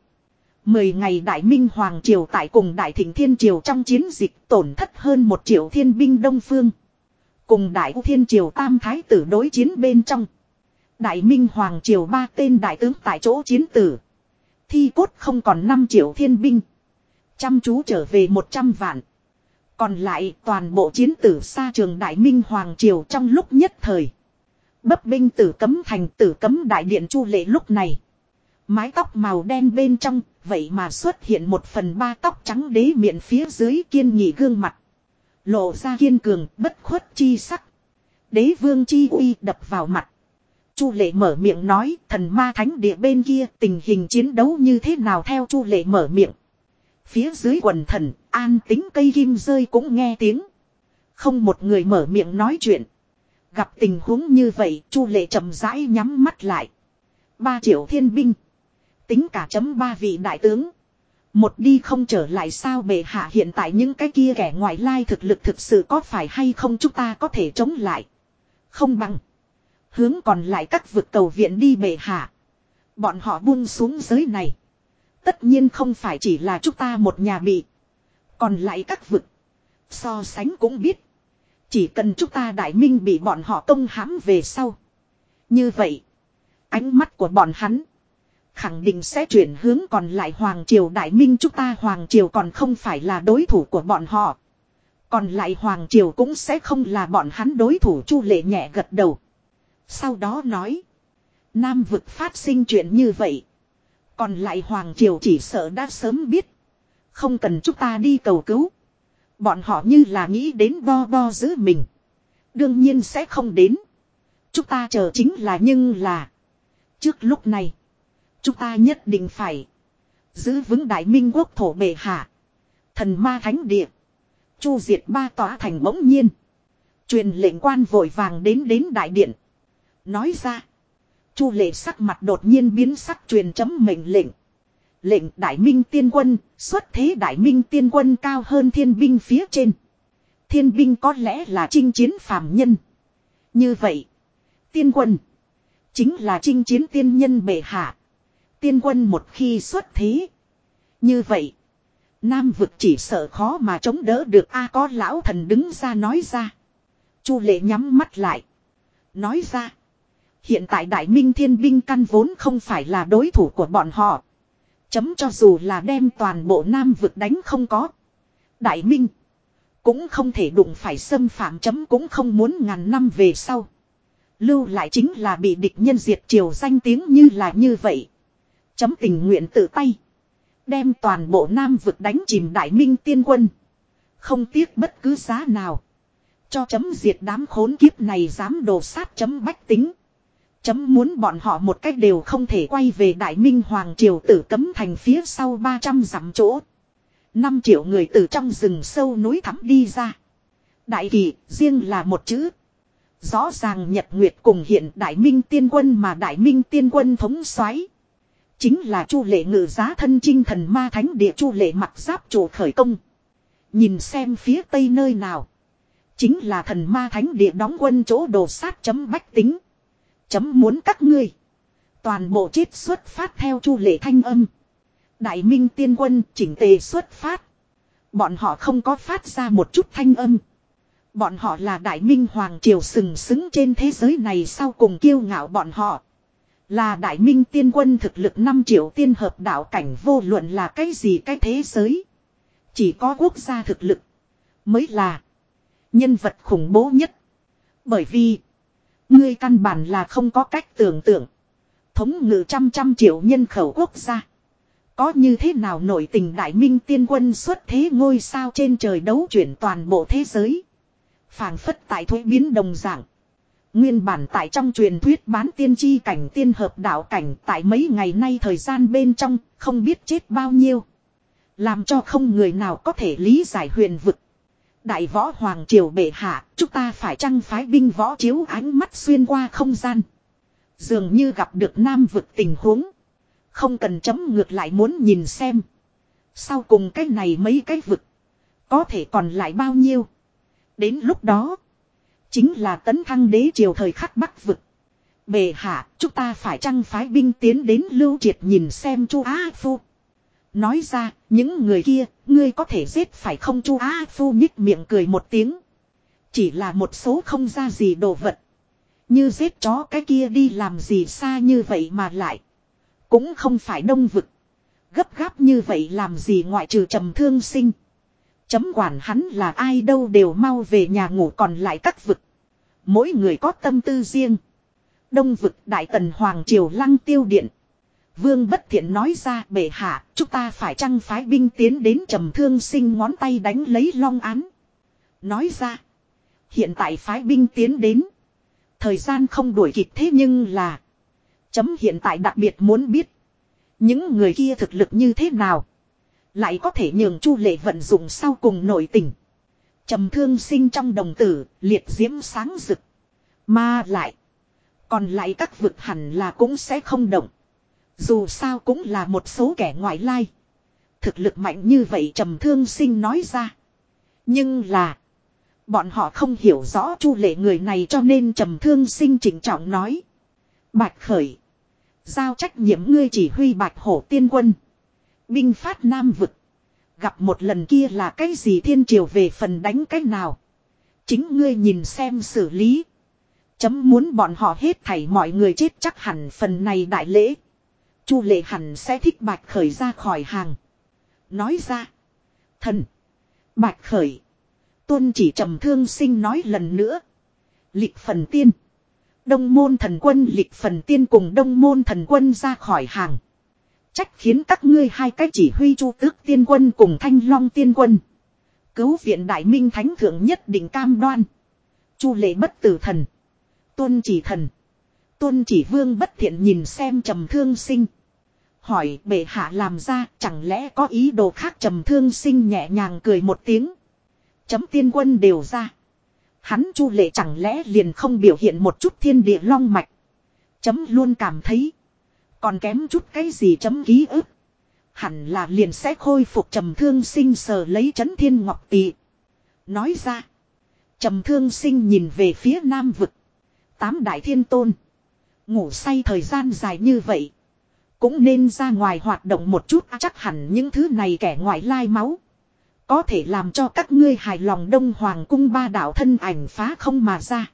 Mười ngày Đại Minh Hoàng Triều tại cùng Đại Thịnh Thiên Triều trong chiến dịch tổn thất hơn một triệu thiên binh Đông Phương. Cùng Đại U Thiên Triều Tam Thái tử đối chiến bên trong. Đại Minh Hoàng Triều ba tên đại tướng tại chỗ chiến tử. Thi cốt không còn 5 triệu thiên binh. Chăm chú trở về 100 vạn. Còn lại toàn bộ chiến tử xa trường Đại Minh Hoàng Triều trong lúc nhất thời. Bấp binh tử cấm thành tử cấm đại điện chu lệ lúc này. Mái tóc màu đen bên trong, vậy mà xuất hiện một phần ba tóc trắng đế miệng phía dưới kiên nghị gương mặt. Lộ ra kiên cường, bất khuất chi sắc. Đế vương chi uy đập vào mặt. Chu lệ mở miệng nói thần ma thánh địa bên kia tình hình chiến đấu như thế nào theo chu lệ mở miệng. Phía dưới quần thần, an tính cây kim rơi cũng nghe tiếng. Không một người mở miệng nói chuyện. Gặp tình huống như vậy, Chu Lệ chậm rãi nhắm mắt lại. Ba triệu thiên binh. Tính cả chấm ba vị đại tướng. Một đi không trở lại sao bệ hạ hiện tại những cái kia kẻ ngoại lai thực lực thực sự có phải hay không chúng ta có thể chống lại. Không bằng. Hướng còn lại các vực cầu viện đi bệ hạ. Bọn họ buông xuống giới này. Tất nhiên không phải chỉ là chúng ta một nhà bị. Còn lại các vực. So sánh cũng biết. Chỉ cần chúng ta đại minh bị bọn họ công hãm về sau. Như vậy. Ánh mắt của bọn hắn. Khẳng định sẽ chuyển hướng còn lại Hoàng Triều Đại Minh chúng ta Hoàng Triều còn không phải là đối thủ của bọn họ. Còn lại Hoàng Triều cũng sẽ không là bọn hắn đối thủ, Chu Lệ nhẹ gật đầu. Sau đó nói. Nam vực phát sinh chuyện như vậy. Còn lại Hoàng Triều chỉ sợ đã sớm biết. Không cần chúng ta đi cầu cứu. Bọn họ như là nghĩ đến bo bo giữ mình. Đương nhiên sẽ không đến. Chúng ta chờ chính là nhưng là. Trước lúc này. Chúng ta nhất định phải. Giữ vững đại minh quốc thổ bệ hạ. Thần ma thánh địa. Chu diệt ba tòa thành bỗng nhiên. Truyền lệnh quan vội vàng đến đến đại điện. Nói ra. Chu lệ sắc mặt đột nhiên biến sắc truyền chấm mệnh lệnh. Lệnh đại minh tiên quân, xuất thế đại minh tiên quân cao hơn thiên binh phía trên. Thiên binh có lẽ là chinh chiến phàm nhân. Như vậy, tiên quân, chính là chinh chiến tiên nhân bệ hạ. Tiên quân một khi xuất thế. Như vậy, Nam vực chỉ sợ khó mà chống đỡ được a có lão thần đứng ra nói ra. Chu lệ nhắm mắt lại. Nói ra. Hiện tại đại minh thiên binh căn vốn không phải là đối thủ của bọn họ. Chấm cho dù là đem toàn bộ Nam vực đánh không có. Đại Minh. Cũng không thể đụng phải xâm phạm chấm cũng không muốn ngàn năm về sau. Lưu lại chính là bị địch nhân diệt triều danh tiếng như là như vậy. Chấm tình nguyện tự tay. Đem toàn bộ Nam vực đánh chìm Đại Minh tiên quân. Không tiếc bất cứ giá nào. Cho chấm diệt đám khốn kiếp này dám đồ sát chấm bách tính. Chấm muốn bọn họ một cách đều không thể quay về Đại Minh Hoàng Triều tử cấm thành phía sau 300 dặm chỗ. 5 triệu người từ trong rừng sâu núi thắm đi ra. Đại kỳ, riêng là một chữ. Rõ ràng Nhật Nguyệt cùng hiện Đại Minh Tiên Quân mà Đại Minh Tiên Quân thống soái Chính là Chu Lệ ngự giá thân chinh thần ma thánh địa Chu Lệ mặc giáp chủ khởi công. Nhìn xem phía tây nơi nào. Chính là thần ma thánh địa đóng quân chỗ đồ sát chấm bách tính. Chấm muốn các ngươi. Toàn bộ chết xuất phát theo chu lệ thanh âm. Đại minh tiên quân chỉnh tề xuất phát. Bọn họ không có phát ra một chút thanh âm. Bọn họ là đại minh hoàng triều sừng sững trên thế giới này sau cùng kiêu ngạo bọn họ. Là đại minh tiên quân thực lực 5 triệu tiên hợp đạo cảnh vô luận là cái gì cái thế giới. Chỉ có quốc gia thực lực. Mới là. Nhân vật khủng bố nhất. Bởi vì. Ngươi căn bản là không có cách tưởng tượng. Thống ngự trăm trăm triệu nhân khẩu quốc gia. Có như thế nào nổi tình đại minh tiên quân xuất thế ngôi sao trên trời đấu chuyển toàn bộ thế giới. phảng phất tại thuế biến đồng dạng. Nguyên bản tại trong truyền thuyết bán tiên tri cảnh tiên hợp đạo cảnh tại mấy ngày nay thời gian bên trong không biết chết bao nhiêu. Làm cho không người nào có thể lý giải huyền vực. Đại võ hoàng triều bệ hạ, chúng ta phải trăng phái binh võ chiếu ánh mắt xuyên qua không gian. Dường như gặp được nam vực tình huống. Không cần chấm ngược lại muốn nhìn xem. Sau cùng cái này mấy cái vực. Có thể còn lại bao nhiêu. Đến lúc đó. Chính là tấn thăng đế triều thời khắc bắc vực. Bề hạ, chúng ta phải trăng phái binh tiến đến lưu triệt nhìn xem chu Á Phu. Nói ra, những người kia, ngươi có thể giết phải không chu Á Phu nhích miệng cười một tiếng. Chỉ là một số không ra gì đồ vật. Như giết chó cái kia đi làm gì xa như vậy mà lại. Cũng không phải đông vực. Gấp gáp như vậy làm gì ngoại trừ trầm thương sinh. Chấm quản hắn là ai đâu đều mau về nhà ngủ còn lại các vực. Mỗi người có tâm tư riêng. Đông vực Đại Tần Hoàng Triều Lăng Tiêu Điện. Vương Bất Thiện nói ra bệ hạ, chúng ta phải trăng phái binh tiến đến trầm thương sinh ngón tay đánh lấy long án. Nói ra, hiện tại phái binh tiến đến. Thời gian không đuổi kịp thế nhưng là, chấm hiện tại đặc biệt muốn biết. Những người kia thực lực như thế nào? Lại có thể nhường chu lệ vận dụng sau cùng nội tình trầm thương sinh trong đồng tử, liệt diễm sáng rực. Mà lại, còn lại các vực hẳn là cũng sẽ không động. Dù sao cũng là một số kẻ ngoại lai. Thực lực mạnh như vậy trầm thương sinh nói ra. Nhưng là. Bọn họ không hiểu rõ chu lệ người này cho nên trầm thương sinh chỉnh trọng nói. Bạch khởi. Giao trách nhiệm ngươi chỉ huy bạch hổ tiên quân. Binh phát nam vực. Gặp một lần kia là cái gì thiên triều về phần đánh cái nào. Chính ngươi nhìn xem xử lý. Chấm muốn bọn họ hết thảy mọi người chết chắc hẳn phần này đại lễ. Chu lệ hẳn sẽ thích bạch khởi ra khỏi hàng. Nói ra. Thần. Bạch khởi. Tuân chỉ trầm thương sinh nói lần nữa. Lịch phần tiên. Đông môn thần quân, lịch phần tiên cùng đông môn thần quân ra khỏi hàng. Trách khiến các ngươi hai cách chỉ huy chu tước tiên quân cùng thanh long tiên quân. Cứu viện đại minh thánh thượng nhất định cam đoan. Chu lệ bất tử thần. Tuân chỉ thần. Tuân chỉ vương bất thiện nhìn xem trầm thương sinh. Hỏi, bệ hạ làm ra, chẳng lẽ có ý đồ khác trầm thương sinh nhẹ nhàng cười một tiếng. Chấm tiên quân đều ra. Hắn chu lệ chẳng lẽ liền không biểu hiện một chút thiên địa long mạch. Chấm luôn cảm thấy. Còn kém chút cái gì chấm ký ức. Hẳn là liền sẽ khôi phục trầm thương sinh sờ lấy chấn thiên ngọc tỵ Nói ra. Trầm thương sinh nhìn về phía nam vực. Tám đại thiên tôn. Ngủ say thời gian dài như vậy. Cũng nên ra ngoài hoạt động một chút à, chắc hẳn những thứ này kẻ ngoại lai máu. Có thể làm cho các ngươi hài lòng đông hoàng cung ba đạo thân ảnh phá không mà ra.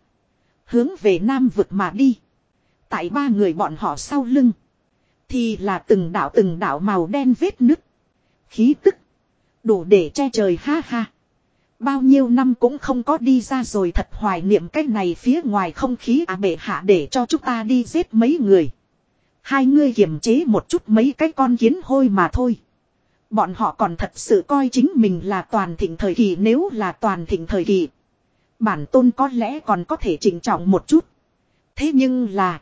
Hướng về nam vực mà đi. Tại ba người bọn họ sau lưng. Thì là từng đạo từng đạo màu đen vết nứt. Khí tức. Đủ để che trời ha ha. Bao nhiêu năm cũng không có đi ra rồi thật hoài niệm cái này phía ngoài không khí à bệ hạ để cho chúng ta đi giết mấy người. Hai ngươi kiềm chế một chút mấy cái con kiến hôi mà thôi. Bọn họ còn thật sự coi chính mình là toàn thịnh thời kỳ nếu là toàn thịnh thời kỳ. Bản tôn có lẽ còn có thể chỉnh trọng một chút. Thế nhưng là.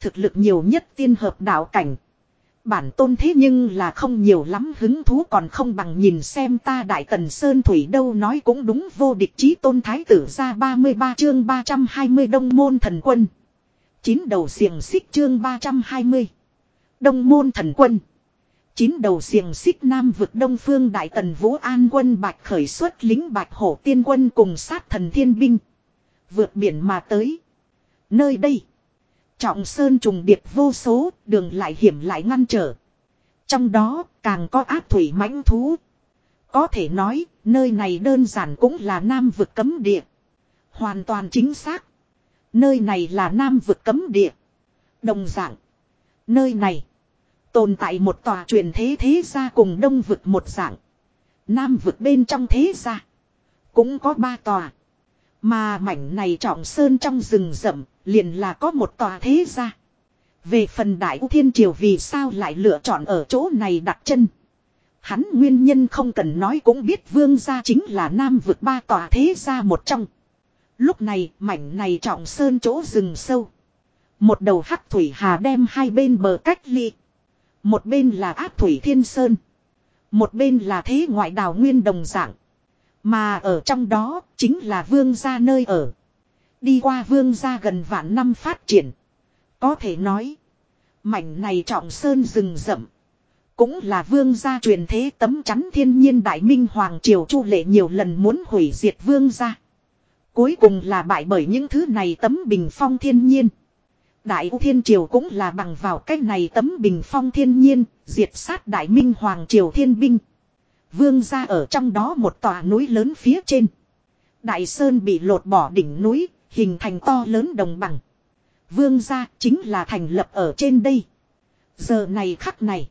Thực lực nhiều nhất tiên hợp đạo cảnh. Bản tôn thế nhưng là không nhiều lắm hứng thú còn không bằng nhìn xem ta Đại Tần Sơn Thủy đâu nói cũng đúng vô địch chí tôn thái tử ra 33 chương 320 đông môn thần quân. Chín đầu xiềng xích chương 320. Đông môn thần quân. Chín đầu xiềng xích nam vực đông phương đại tần vũ an quân bạch khởi xuất lính bạch hổ tiên quân cùng sát thần thiên binh. Vượt biển mà tới. Nơi đây. Trọng sơn trùng điệp vô số, đường lại hiểm lại ngăn trở. Trong đó, càng có áp thủy mãnh thú. Có thể nói, nơi này đơn giản cũng là nam vực cấm địa. Hoàn toàn chính xác. Nơi này là nam vực cấm địa. Đồng dạng. Nơi này. Tồn tại một tòa truyền thế thế gia cùng đông vực một dạng. Nam vực bên trong thế gia. Cũng có ba tòa. Mà mảnh này trọng sơn trong rừng rậm, liền là có một tòa thế gia. Về phần đại U Thiên Triều vì sao lại lựa chọn ở chỗ này đặt chân. Hắn nguyên nhân không cần nói cũng biết vương gia chính là nam vực ba tòa thế gia một trong. Lúc này mảnh này trọng sơn chỗ rừng sâu. Một đầu hắc thủy hà đem hai bên bờ cách ly. Một bên là áp thủy thiên sơn. Một bên là thế ngoại đào nguyên đồng dạng. Mà ở trong đó chính là vương gia nơi ở. Đi qua vương gia gần vạn năm phát triển. Có thể nói. Mảnh này trọng sơn rừng rậm. Cũng là vương gia truyền thế tấm chắn thiên nhiên đại minh hoàng triều chu lệ nhiều lần muốn hủy diệt vương gia. Cuối cùng là bại bởi những thứ này tấm bình phong thiên nhiên. Đại U Thiên Triều cũng là bằng vào cách này tấm bình phong thiên nhiên, diệt sát Đại Minh Hoàng Triều Thiên Binh. Vương ra ở trong đó một tòa núi lớn phía trên. Đại Sơn bị lột bỏ đỉnh núi, hình thành to lớn đồng bằng. Vương gia chính là thành lập ở trên đây. Giờ này khắc này.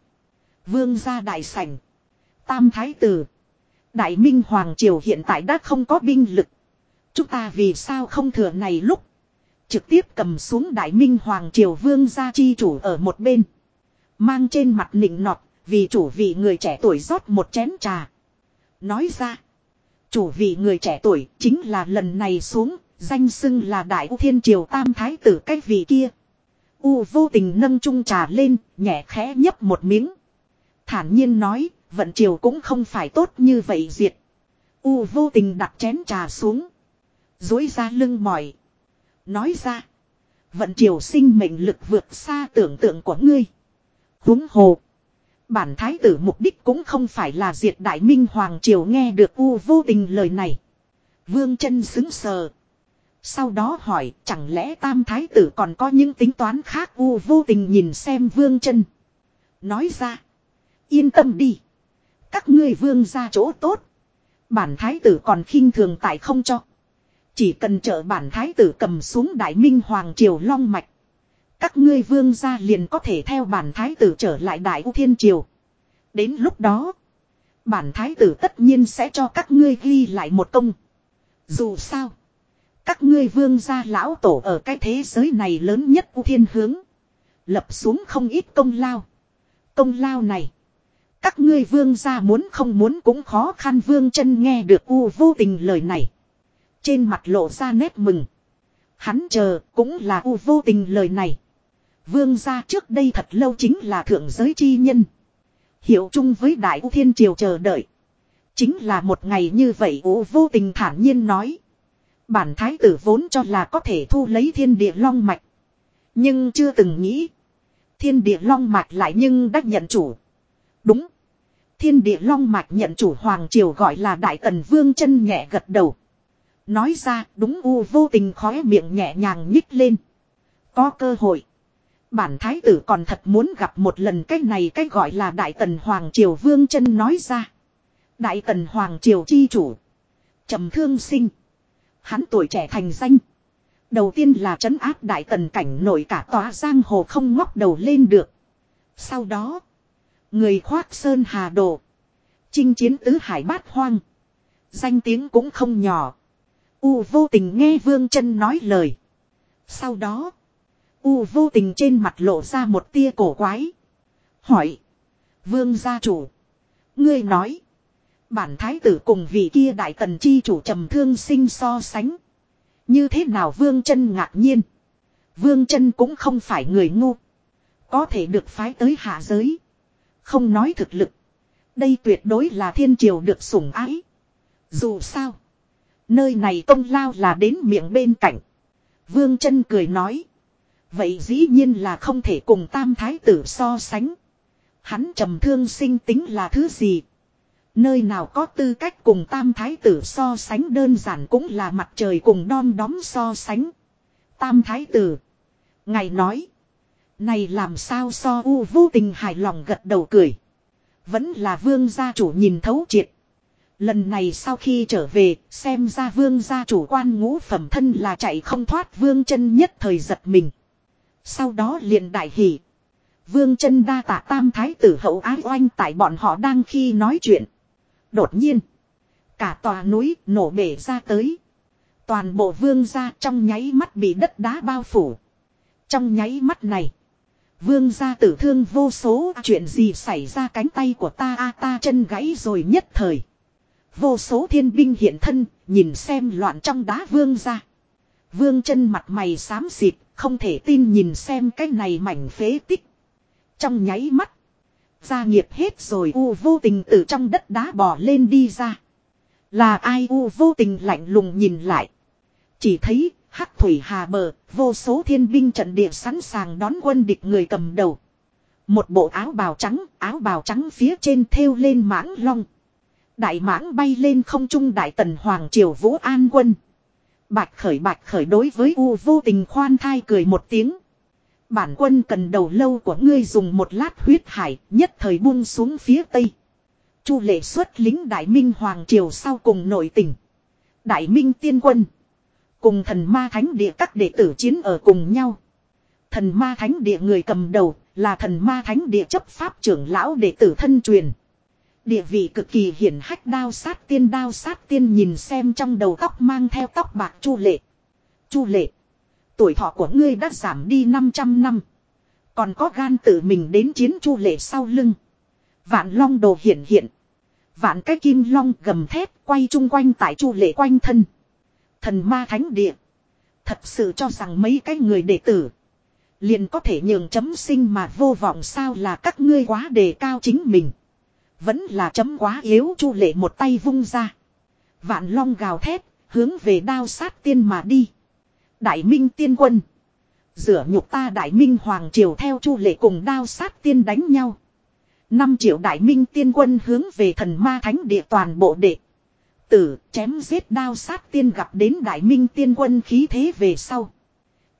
Vương gia đại sảnh. Tam Thái Tử. Đại Minh Hoàng Triều hiện tại đã không có binh lực. Chúng ta vì sao không thừa này lúc. Trực tiếp cầm xuống Đại Minh Hoàng Triều Vương gia chi chủ ở một bên. Mang trên mặt nịnh nọt, vì chủ vị người trẻ tuổi rót một chén trà. Nói ra, chủ vị người trẻ tuổi chính là lần này xuống, danh xưng là Đại U Thiên Triều Tam Thái tử cái vị kia. U vô tình nâng chung trà lên, nhẹ khẽ nhấp một miếng. Thản nhiên nói, vận triều cũng không phải tốt như vậy diệt. U vô tình đặt chén trà xuống. Dối ra lưng mỏi. Nói ra. Vận triều sinh mệnh lực vượt xa tưởng tượng của ngươi. Húng hồ. Bản thái tử mục đích cũng không phải là diệt đại minh hoàng triều nghe được u vô tình lời này. Vương chân xứng sờ. Sau đó hỏi, chẳng lẽ tam thái tử còn có những tính toán khác u vô tình nhìn xem vương chân. Nói ra. Yên tâm đi. Các ngươi vương ra chỗ tốt. Bản thái tử còn khinh thường tại không cho. Chỉ cần trợ bản thái tử cầm xuống đại minh hoàng triều long mạch. Các ngươi vương gia liền có thể theo bản thái tử trở lại đại u thiên triều. Đến lúc đó. Bản thái tử tất nhiên sẽ cho các ngươi ghi lại một công. Dù sao. Các ngươi vương gia lão tổ ở cái thế giới này lớn nhất u thiên hướng. Lập xuống không ít công lao. Công lao này. Các ngươi vương gia muốn không muốn cũng khó khăn vương chân nghe được u vô tình lời này. Trên mặt lộ ra nét mừng. Hắn chờ cũng là u vô tình lời này. Vương gia trước đây thật lâu chính là thượng giới chi nhân. Hiểu chung với đại u thiên triều chờ đợi. Chính là một ngày như vậy u vô tình thản nhiên nói. Bản thái tử vốn cho là có thể thu lấy thiên địa long mạch. Nhưng chưa từng nghĩ. Thiên địa long mạch lại nhưng đã nhận chủ. Đúng. Thiên địa long mạch nhận chủ hoàng triều gọi là đại tần vương chân nhẹ gật đầu. Nói ra đúng u vô tình khóe miệng nhẹ nhàng nhích lên. Có cơ hội. Bản thái tử còn thật muốn gặp một lần cái này cái gọi là đại tần hoàng triều vương chân nói ra. Đại tần hoàng triều chi chủ. trầm thương sinh. Hắn tuổi trẻ thành danh. Đầu tiên là trấn áp đại tần cảnh nổi cả tòa giang hồ không ngóc đầu lên được. Sau đó. Người khoác sơn hà đồ. Chinh chiến tứ hải bát hoang. Danh tiếng cũng không nhỏ. U vô tình nghe Vương chân nói lời. Sau đó. U vô tình trên mặt lộ ra một tia cổ quái. Hỏi. Vương gia chủ. Ngươi nói. Bản thái tử cùng vị kia đại tần chi chủ trầm thương sinh so sánh. Như thế nào vương chân ngạc nhiên. Vương chân cũng không phải người ngu. Có thể được phái tới hạ giới. Không nói thực lực. Đây tuyệt đối là thiên triều được sủng ái. Dù sao. Nơi này công lao là đến miệng bên cạnh. Vương chân cười nói. Vậy dĩ nhiên là không thể cùng tam thái tử so sánh. Hắn trầm thương sinh tính là thứ gì? Nơi nào có tư cách cùng tam thái tử so sánh đơn giản cũng là mặt trời cùng đom đóm so sánh. Tam thái tử. Ngài nói. Này làm sao so u vô tình hài lòng gật đầu cười. Vẫn là vương gia chủ nhìn thấu triệt. Lần này sau khi trở về, xem ra vương gia chủ quan ngũ phẩm thân là chạy không thoát vương chân nhất thời giật mình. Sau đó liền đại hỉ. Vương chân đa tạ tam thái tử hậu ái oanh tại bọn họ đang khi nói chuyện. Đột nhiên, cả tòa núi nổ bể ra tới. Toàn bộ vương gia trong nháy mắt bị đất đá bao phủ. Trong nháy mắt này, vương gia tử thương vô số chuyện gì xảy ra cánh tay của ta a ta chân gãy rồi nhất thời. Vô số thiên binh hiện thân, nhìn xem loạn trong đá vương gia. Vương chân mặt mày xám xịt, không thể tin nhìn xem cái này mảnh phế tích. Trong nháy mắt, gia nghiệp hết rồi u vô tình từ trong đất đá bò lên đi ra. Là ai u vô tình lạnh lùng nhìn lại. Chỉ thấy hắc thủy hà bờ, vô số thiên binh trận địa sẵn sàng đón quân địch người cầm đầu. Một bộ áo bào trắng, áo bào trắng phía trên thêu lên mãng long. Đại mãng bay lên không trung đại tần hoàng triều vũ an quân. Bạch khởi bạch khởi đối với u vô tình khoan thai cười một tiếng. Bản quân cần đầu lâu của ngươi dùng một lát huyết hải, nhất thời buông xuống phía tây. Chu lệ xuất lính đại minh hoàng triều sau cùng nội tình. Đại minh tiên quân. Cùng thần ma thánh địa các đệ tử chiến ở cùng nhau. Thần ma thánh địa người cầm đầu là thần ma thánh địa chấp pháp trưởng lão đệ tử thân truyền. Địa vị cực kỳ hiển hách, đao sát tiên, đao sát tiên nhìn xem trong đầu tóc mang theo tóc bạc chu lệ. Chu lệ. Tuổi thọ của ngươi đã giảm đi 500 năm. Còn có gan tự mình đến chiến chu lệ sau lưng. Vạn long đồ hiện hiện. Vạn cái kim long gầm thép quay chung quanh tại chu lệ quanh thân. Thần ma thánh địa. Thật sự cho rằng mấy cái người đệ tử. Liền có thể nhường chấm sinh mà vô vọng sao là các ngươi quá đề cao chính mình. Vẫn là chấm quá yếu chu lệ một tay vung ra. Vạn long gào thét, hướng về đao sát tiên mà đi. Đại minh tiên quân. Rửa nhục ta đại minh hoàng triều theo chu lệ cùng đao sát tiên đánh nhau. năm triệu đại minh tiên quân hướng về thần ma thánh địa toàn bộ đệ. Tử chém giết đao sát tiên gặp đến đại minh tiên quân khí thế về sau.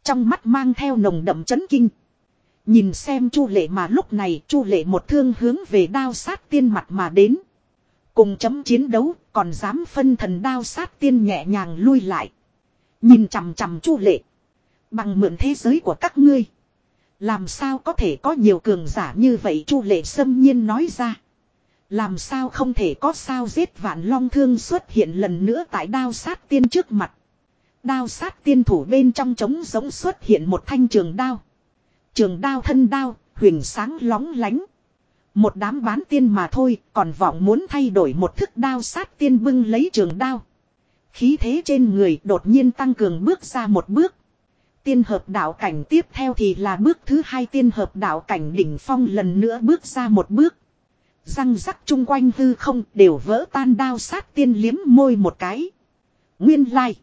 Trong mắt mang theo nồng đậm chấn kinh. Nhìn xem chu lệ mà lúc này chu lệ một thương hướng về đao sát tiên mặt mà đến. Cùng chấm chiến đấu, còn dám phân thần đao sát tiên nhẹ nhàng lui lại. Nhìn chằm chằm chu lệ. Bằng mượn thế giới của các ngươi. Làm sao có thể có nhiều cường giả như vậy chu lệ xâm nhiên nói ra. Làm sao không thể có sao giết vạn long thương xuất hiện lần nữa tại đao sát tiên trước mặt. Đao sát tiên thủ bên trong trống giống xuất hiện một thanh trường đao. Trường đao thân đao, huyền sáng lóng lánh. Một đám bán tiên mà thôi, còn vọng muốn thay đổi một thức đao sát tiên bưng lấy trường đao. Khí thế trên người đột nhiên tăng cường bước ra một bước. Tiên hợp đạo cảnh tiếp theo thì là bước thứ hai tiên hợp đạo cảnh đỉnh phong lần nữa bước ra một bước. Răng rắc chung quanh hư không đều vỡ tan đao sát tiên liếm môi một cái. Nguyên lai.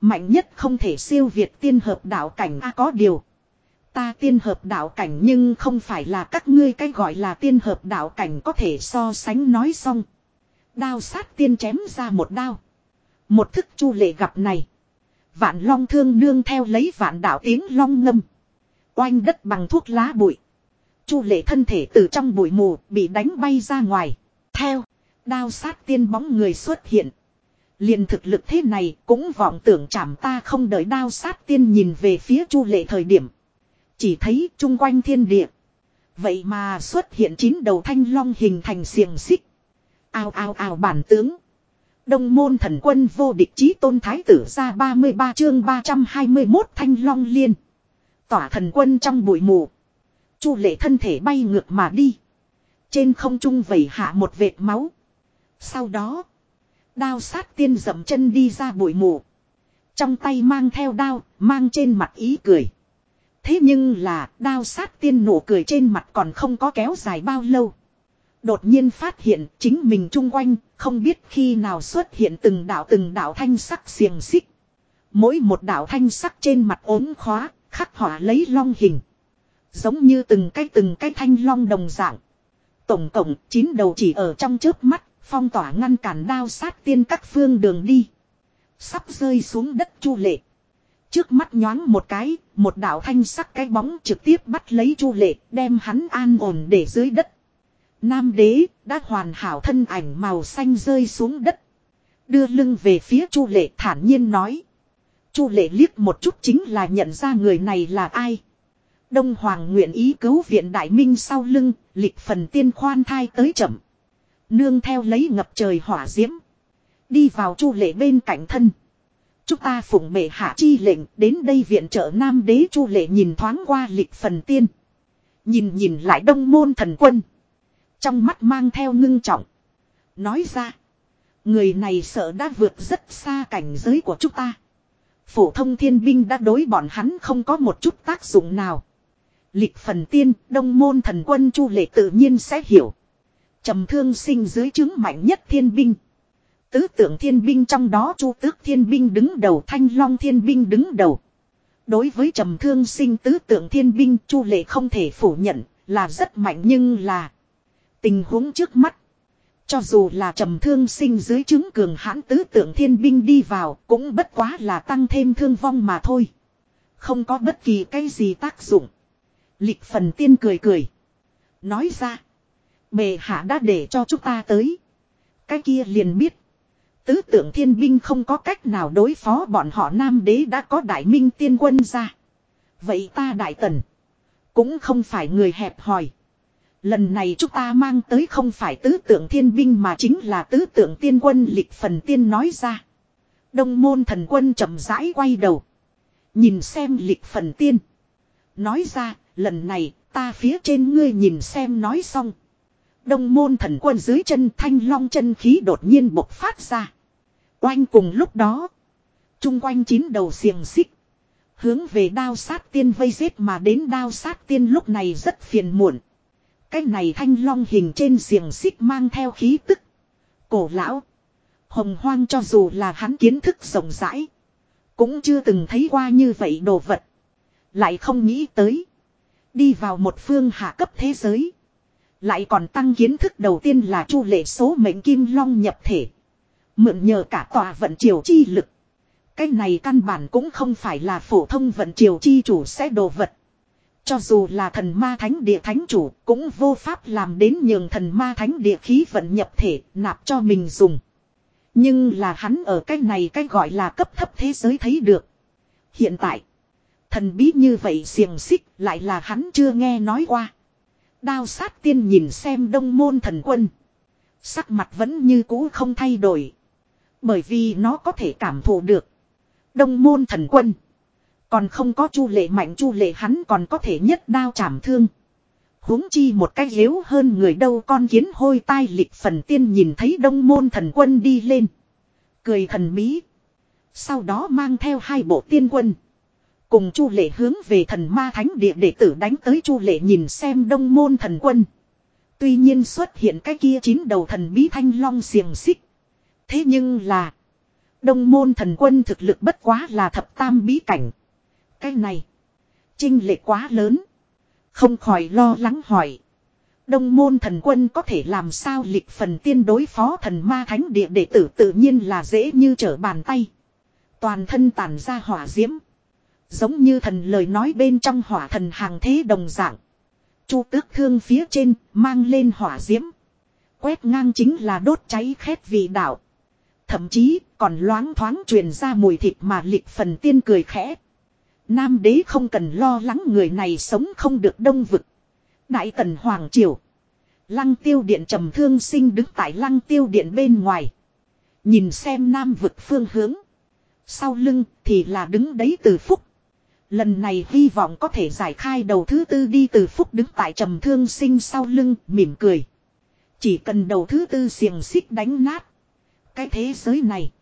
Mạnh nhất không thể siêu việt tiên hợp đạo cảnh A có điều. Ta tiên hợp đạo cảnh nhưng không phải là các ngươi cái gọi là tiên hợp đạo cảnh có thể so sánh nói xong. Đao sát tiên chém ra một đao. Một thức chu lệ gặp này. Vạn long thương nương theo lấy vạn đạo tiếng long ngâm. Oanh đất bằng thuốc lá bụi. Chu lệ thân thể từ trong bụi mù bị đánh bay ra ngoài. Theo, đao sát tiên bóng người xuất hiện. liền thực lực thế này cũng vọng tưởng chạm ta không đợi đao sát tiên nhìn về phía chu lệ thời điểm. Chỉ thấy chung quanh thiên địa. Vậy mà xuất hiện chín đầu thanh long hình thành xiềng xích. Ao ao ao bản tướng. Đông môn thần quân vô địch chí tôn thái tử ra 33 chương 321 thanh long liên. Tỏa thần quân trong bụi mù. Chu lệ thân thể bay ngược mà đi. Trên không trung vẩy hạ một vệt máu. Sau đó. Đao sát tiên dậm chân đi ra bụi mù. Trong tay mang theo đao, mang trên mặt ý cười. Thế nhưng là, đao sát tiên nụ cười trên mặt còn không có kéo dài bao lâu. Đột nhiên phát hiện chính mình chung quanh, không biết khi nào xuất hiện từng đạo từng đạo thanh sắc xiềng xích. Mỗi một đạo thanh sắc trên mặt ốm khóa, khắc họa lấy long hình. Giống như từng cái từng cái thanh long đồng dạng. Tổng cộng chín đầu chỉ ở trong chớp mắt, phong tỏa ngăn cản đao sát tiên các phương đường đi. Sắp rơi xuống đất chu lệ. Trước mắt nhoáng một cái, một đạo thanh sắc cái bóng trực tiếp bắt lấy chu lệ, đem hắn an ổn để dưới đất. Nam đế đã hoàn hảo thân ảnh màu xanh rơi xuống đất. Đưa lưng về phía chu lệ thản nhiên nói. chu lệ liếc một chút chính là nhận ra người này là ai. Đông Hoàng nguyện ý cứu viện Đại Minh sau lưng, lịch phần tiên khoan thai tới chậm. Nương theo lấy ngập trời hỏa diễm. Đi vào chu lệ bên cạnh thân. Chúng ta phụng mệ hạ chi lệnh đến đây viện trợ Nam đế chu lệ nhìn thoáng qua lịch phần tiên. Nhìn nhìn lại đông môn thần quân. Trong mắt mang theo ngưng trọng. Nói ra. Người này sợ đã vượt rất xa cảnh giới của chúng ta. Phổ thông thiên binh đã đối bọn hắn không có một chút tác dụng nào. Lịch phần tiên, đông môn thần quân chu lệ tự nhiên sẽ hiểu. trầm thương sinh dưới chứng mạnh nhất thiên binh. Tứ tượng thiên binh trong đó chu tước thiên binh đứng đầu, thanh long thiên binh đứng đầu. Đối với trầm thương sinh tứ tượng thiên binh, chu lệ không thể phủ nhận là rất mạnh nhưng là tình huống trước mắt. Cho dù là trầm thương sinh dưới chứng cường hãn tứ tượng thiên binh đi vào cũng bất quá là tăng thêm thương vong mà thôi. Không có bất kỳ cái gì tác dụng. Lịch phần tiên cười cười. Nói ra. Bề hạ đã để cho chúng ta tới. Cái kia liền biết. Tứ tượng thiên binh không có cách nào đối phó bọn họ nam đế đã có đại minh tiên quân ra. Vậy ta đại tần. Cũng không phải người hẹp hòi. Lần này chúng ta mang tới không phải tứ tượng thiên binh mà chính là tứ tượng tiên quân lịch phần tiên nói ra. Đông môn thần quân chậm rãi quay đầu. Nhìn xem lịch phần tiên. Nói ra, lần này ta phía trên ngươi nhìn xem nói xong. Đông môn thần quân dưới chân thanh long chân khí đột nhiên bộc phát ra. Oanh cùng lúc đó. Trung quanh chín đầu xiềng xích. Hướng về đao sát tiên vây giết mà đến đao sát tiên lúc này rất phiền muộn. Cái này thanh long hình trên xiềng xích mang theo khí tức. Cổ lão. Hồng hoang cho dù là hắn kiến thức rộng rãi. Cũng chưa từng thấy qua như vậy đồ vật. Lại không nghĩ tới. Đi vào một phương hạ cấp thế giới. Lại còn tăng kiến thức đầu tiên là chu lệ số mệnh kim long nhập thể. Mượn nhờ cả tòa vận triều chi lực. Cái này căn bản cũng không phải là phổ thông vận triều chi chủ sẽ đồ vật. Cho dù là thần ma thánh địa thánh chủ cũng vô pháp làm đến nhường thần ma thánh địa khí vận nhập thể nạp cho mình dùng. Nhưng là hắn ở cái này cái gọi là cấp thấp thế giới thấy được. Hiện tại, thần bí như vậy xiềng xích lại là hắn chưa nghe nói qua. Đao sát tiên nhìn xem đông môn thần quân. Sắc mặt vẫn như cũ không thay đổi. Bởi vì nó có thể cảm thụ được. Đông môn thần quân. Còn không có chu lệ mạnh chu lệ hắn còn có thể nhất đao chảm thương. huống chi một cách yếu hơn người đâu con kiến hôi tai lịch phần tiên nhìn thấy đông môn thần quân đi lên. Cười thần bí. Sau đó mang theo hai bộ tiên quân. Cùng chu lệ hướng về thần ma thánh địa để tử đánh tới chu lệ nhìn xem đông môn thần quân. Tuy nhiên xuất hiện cái kia chín đầu thần bí thanh long xiềng xích. Thế nhưng là. Đông môn thần quân thực lực bất quá là thập tam bí cảnh. Cái này. Trinh lệ quá lớn. Không khỏi lo lắng hỏi. Đông môn thần quân có thể làm sao lịch phần tiên đối phó thần ma thánh địa đệ tử tự nhiên là dễ như trở bàn tay. Toàn thân tàn ra hỏa diễm. Giống như thần lời nói bên trong hỏa thần hàng thế đồng dạng. Chu tước thương phía trên, mang lên hỏa diễm. Quét ngang chính là đốt cháy khét vị đạo. Thậm chí, còn loáng thoáng truyền ra mùi thịt mà lịch phần tiên cười khẽ. Nam đế không cần lo lắng người này sống không được đông vực. Đại tần Hoàng Triều. Lăng tiêu điện trầm thương sinh đứng tại lăng tiêu điện bên ngoài. Nhìn xem nam vực phương hướng. Sau lưng thì là đứng đấy từ phúc. Lần này hy vọng có thể giải khai đầu thứ tư đi từ phúc đứng tại trầm thương sinh sau lưng, mỉm cười. Chỉ cần đầu thứ tư xiềng xích đánh nát. Cái thế giới này.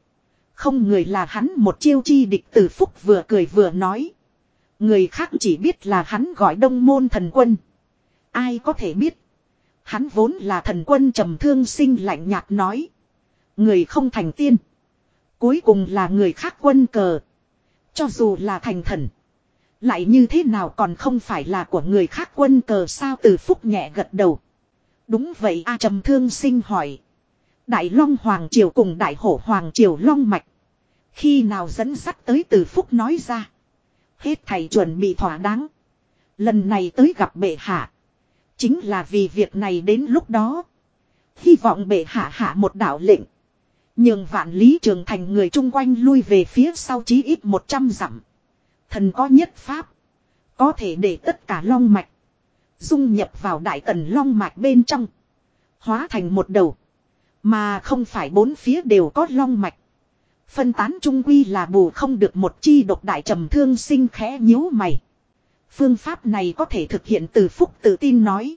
Không người là hắn một chiêu chi địch từ phúc vừa cười vừa nói. Người khác chỉ biết là hắn gọi đông môn thần quân. Ai có thể biết. Hắn vốn là thần quân trầm thương sinh lạnh nhạt nói. Người không thành tiên. Cuối cùng là người khác quân cờ. Cho dù là thành thần. Lại như thế nào còn không phải là của người khác quân cờ sao từ phúc nhẹ gật đầu. Đúng vậy, a trầm thương sinh hỏi. Đại Long Hoàng Triều cùng Đại Hổ Hoàng Triều Long Mạch. Khi nào dẫn sắt tới từ phúc nói ra. Hết thầy chuẩn bị thỏa đáng. Lần này tới gặp bệ hạ. Chính là vì việc này đến lúc đó. Hy vọng bệ hạ hạ một đạo lệnh. Nhưng vạn lý trường thành người chung quanh lui về phía sau chí ít 100 dặm. Thần có nhất pháp. Có thể để tất cả long mạch. Dung nhập vào đại tần long mạch bên trong. Hóa thành một đầu. Mà không phải bốn phía đều có long mạch. Phân tán trung quy là bù không được một chi độc đại trầm thương sinh khẽ nhíu mày. Phương pháp này có thể thực hiện từ phúc tự tin nói.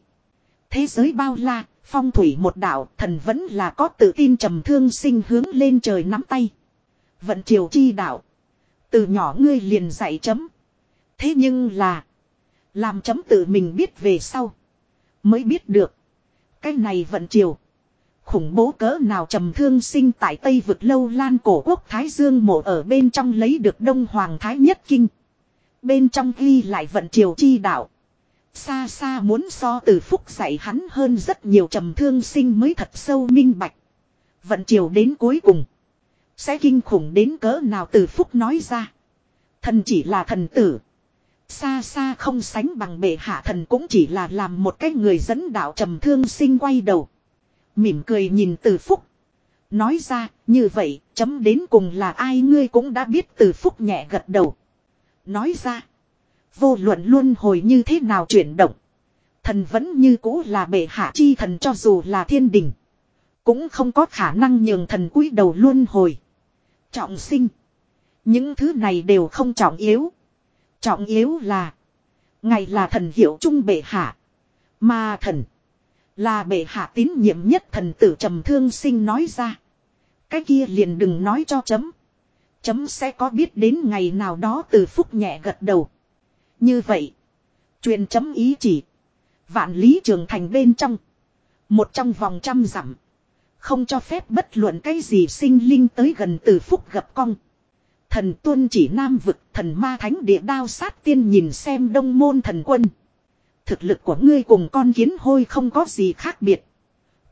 Thế giới bao la, phong thủy một đạo, thần vẫn là có tự tin trầm thương sinh hướng lên trời nắm tay. Vận triều chi đạo. Từ nhỏ ngươi liền dạy chấm. Thế nhưng là. Làm chấm tự mình biết về sau. Mới biết được. Cái này vận triều. Khủng bố cỡ nào trầm thương sinh tại Tây vực lâu lan cổ quốc Thái Dương mộ ở bên trong lấy được Đông Hoàng Thái Nhất Kinh. Bên trong ghi lại vận triều chi đạo. Xa xa muốn so từ phúc dạy hắn hơn rất nhiều trầm thương sinh mới thật sâu minh bạch. Vận triều đến cuối cùng. Sẽ kinh khủng đến cỡ nào từ phúc nói ra. Thần chỉ là thần tử. Xa xa không sánh bằng bệ hạ thần cũng chỉ là làm một cái người dẫn đạo trầm thương sinh quay đầu. Mỉm cười nhìn từ phúc. Nói ra, như vậy, chấm đến cùng là ai ngươi cũng đã biết từ phúc nhẹ gật đầu. Nói ra, vô luận luôn hồi như thế nào chuyển động. Thần vẫn như cũ là bệ hạ chi thần cho dù là thiên đình. Cũng không có khả năng nhường thần cúi đầu luôn hồi. Trọng sinh. Những thứ này đều không trọng yếu. Trọng yếu là. Ngày là thần hiệu trung bệ hạ. Mà thần. Là bệ hạ tín nhiệm nhất thần tử trầm thương sinh nói ra. Cái kia liền đừng nói cho chấm. Chấm sẽ có biết đến ngày nào đó từ phúc nhẹ gật đầu. Như vậy. Truyền chấm ý chỉ. Vạn lý trường thành bên trong. Một trong vòng trăm dặm. Không cho phép bất luận cái gì sinh linh tới gần từ phúc gặp cong. Thần tuân chỉ nam vực thần ma thánh địa đao sát tiên nhìn xem đông môn thần quân. Thực lực của ngươi cùng con kiến hôi không có gì khác biệt.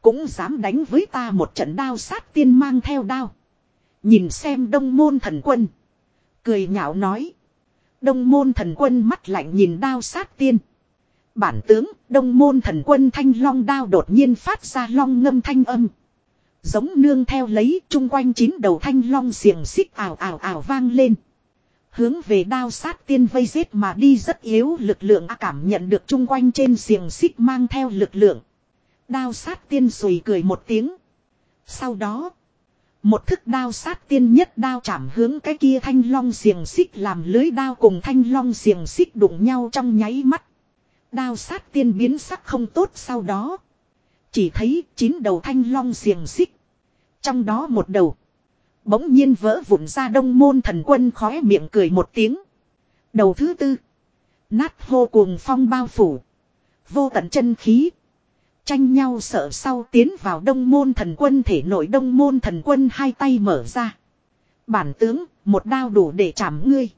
Cũng dám đánh với ta một trận đao sát tiên mang theo đao. Nhìn xem đông môn thần quân. Cười nhạo nói. Đông môn thần quân mắt lạnh nhìn đao sát tiên. Bản tướng, đông môn thần quân thanh long đao đột nhiên phát ra long ngâm thanh âm. Giống nương theo lấy chung quanh chín đầu thanh long xiềng xích ảo ảo ảo vang lên. Hướng về đao sát tiên vây giết mà đi rất yếu lực lượng cảm nhận được chung quanh trên xiềng xích mang theo lực lượng. Đao sát tiên sùi cười một tiếng. Sau đó. Một thức đao sát tiên nhất đao chạm hướng cái kia thanh long xiềng xích làm lưới đao cùng thanh long xiềng xích đụng nhau trong nháy mắt. Đao sát tiên biến sắc không tốt, sau đó. Chỉ thấy chín đầu thanh long xiềng xích. Trong đó một đầu. Bỗng nhiên vỡ vụn ra đông môn thần quân khóe miệng cười một tiếng. Đầu thứ tư. Nát hô cuồng phong bao phủ. Vô tận chân khí. Tranh nhau sợ sau tiến vào đông môn thần quân thể nội đông môn thần quân hai tay mở ra. Bản tướng, một đao đủ để chạm ngươi.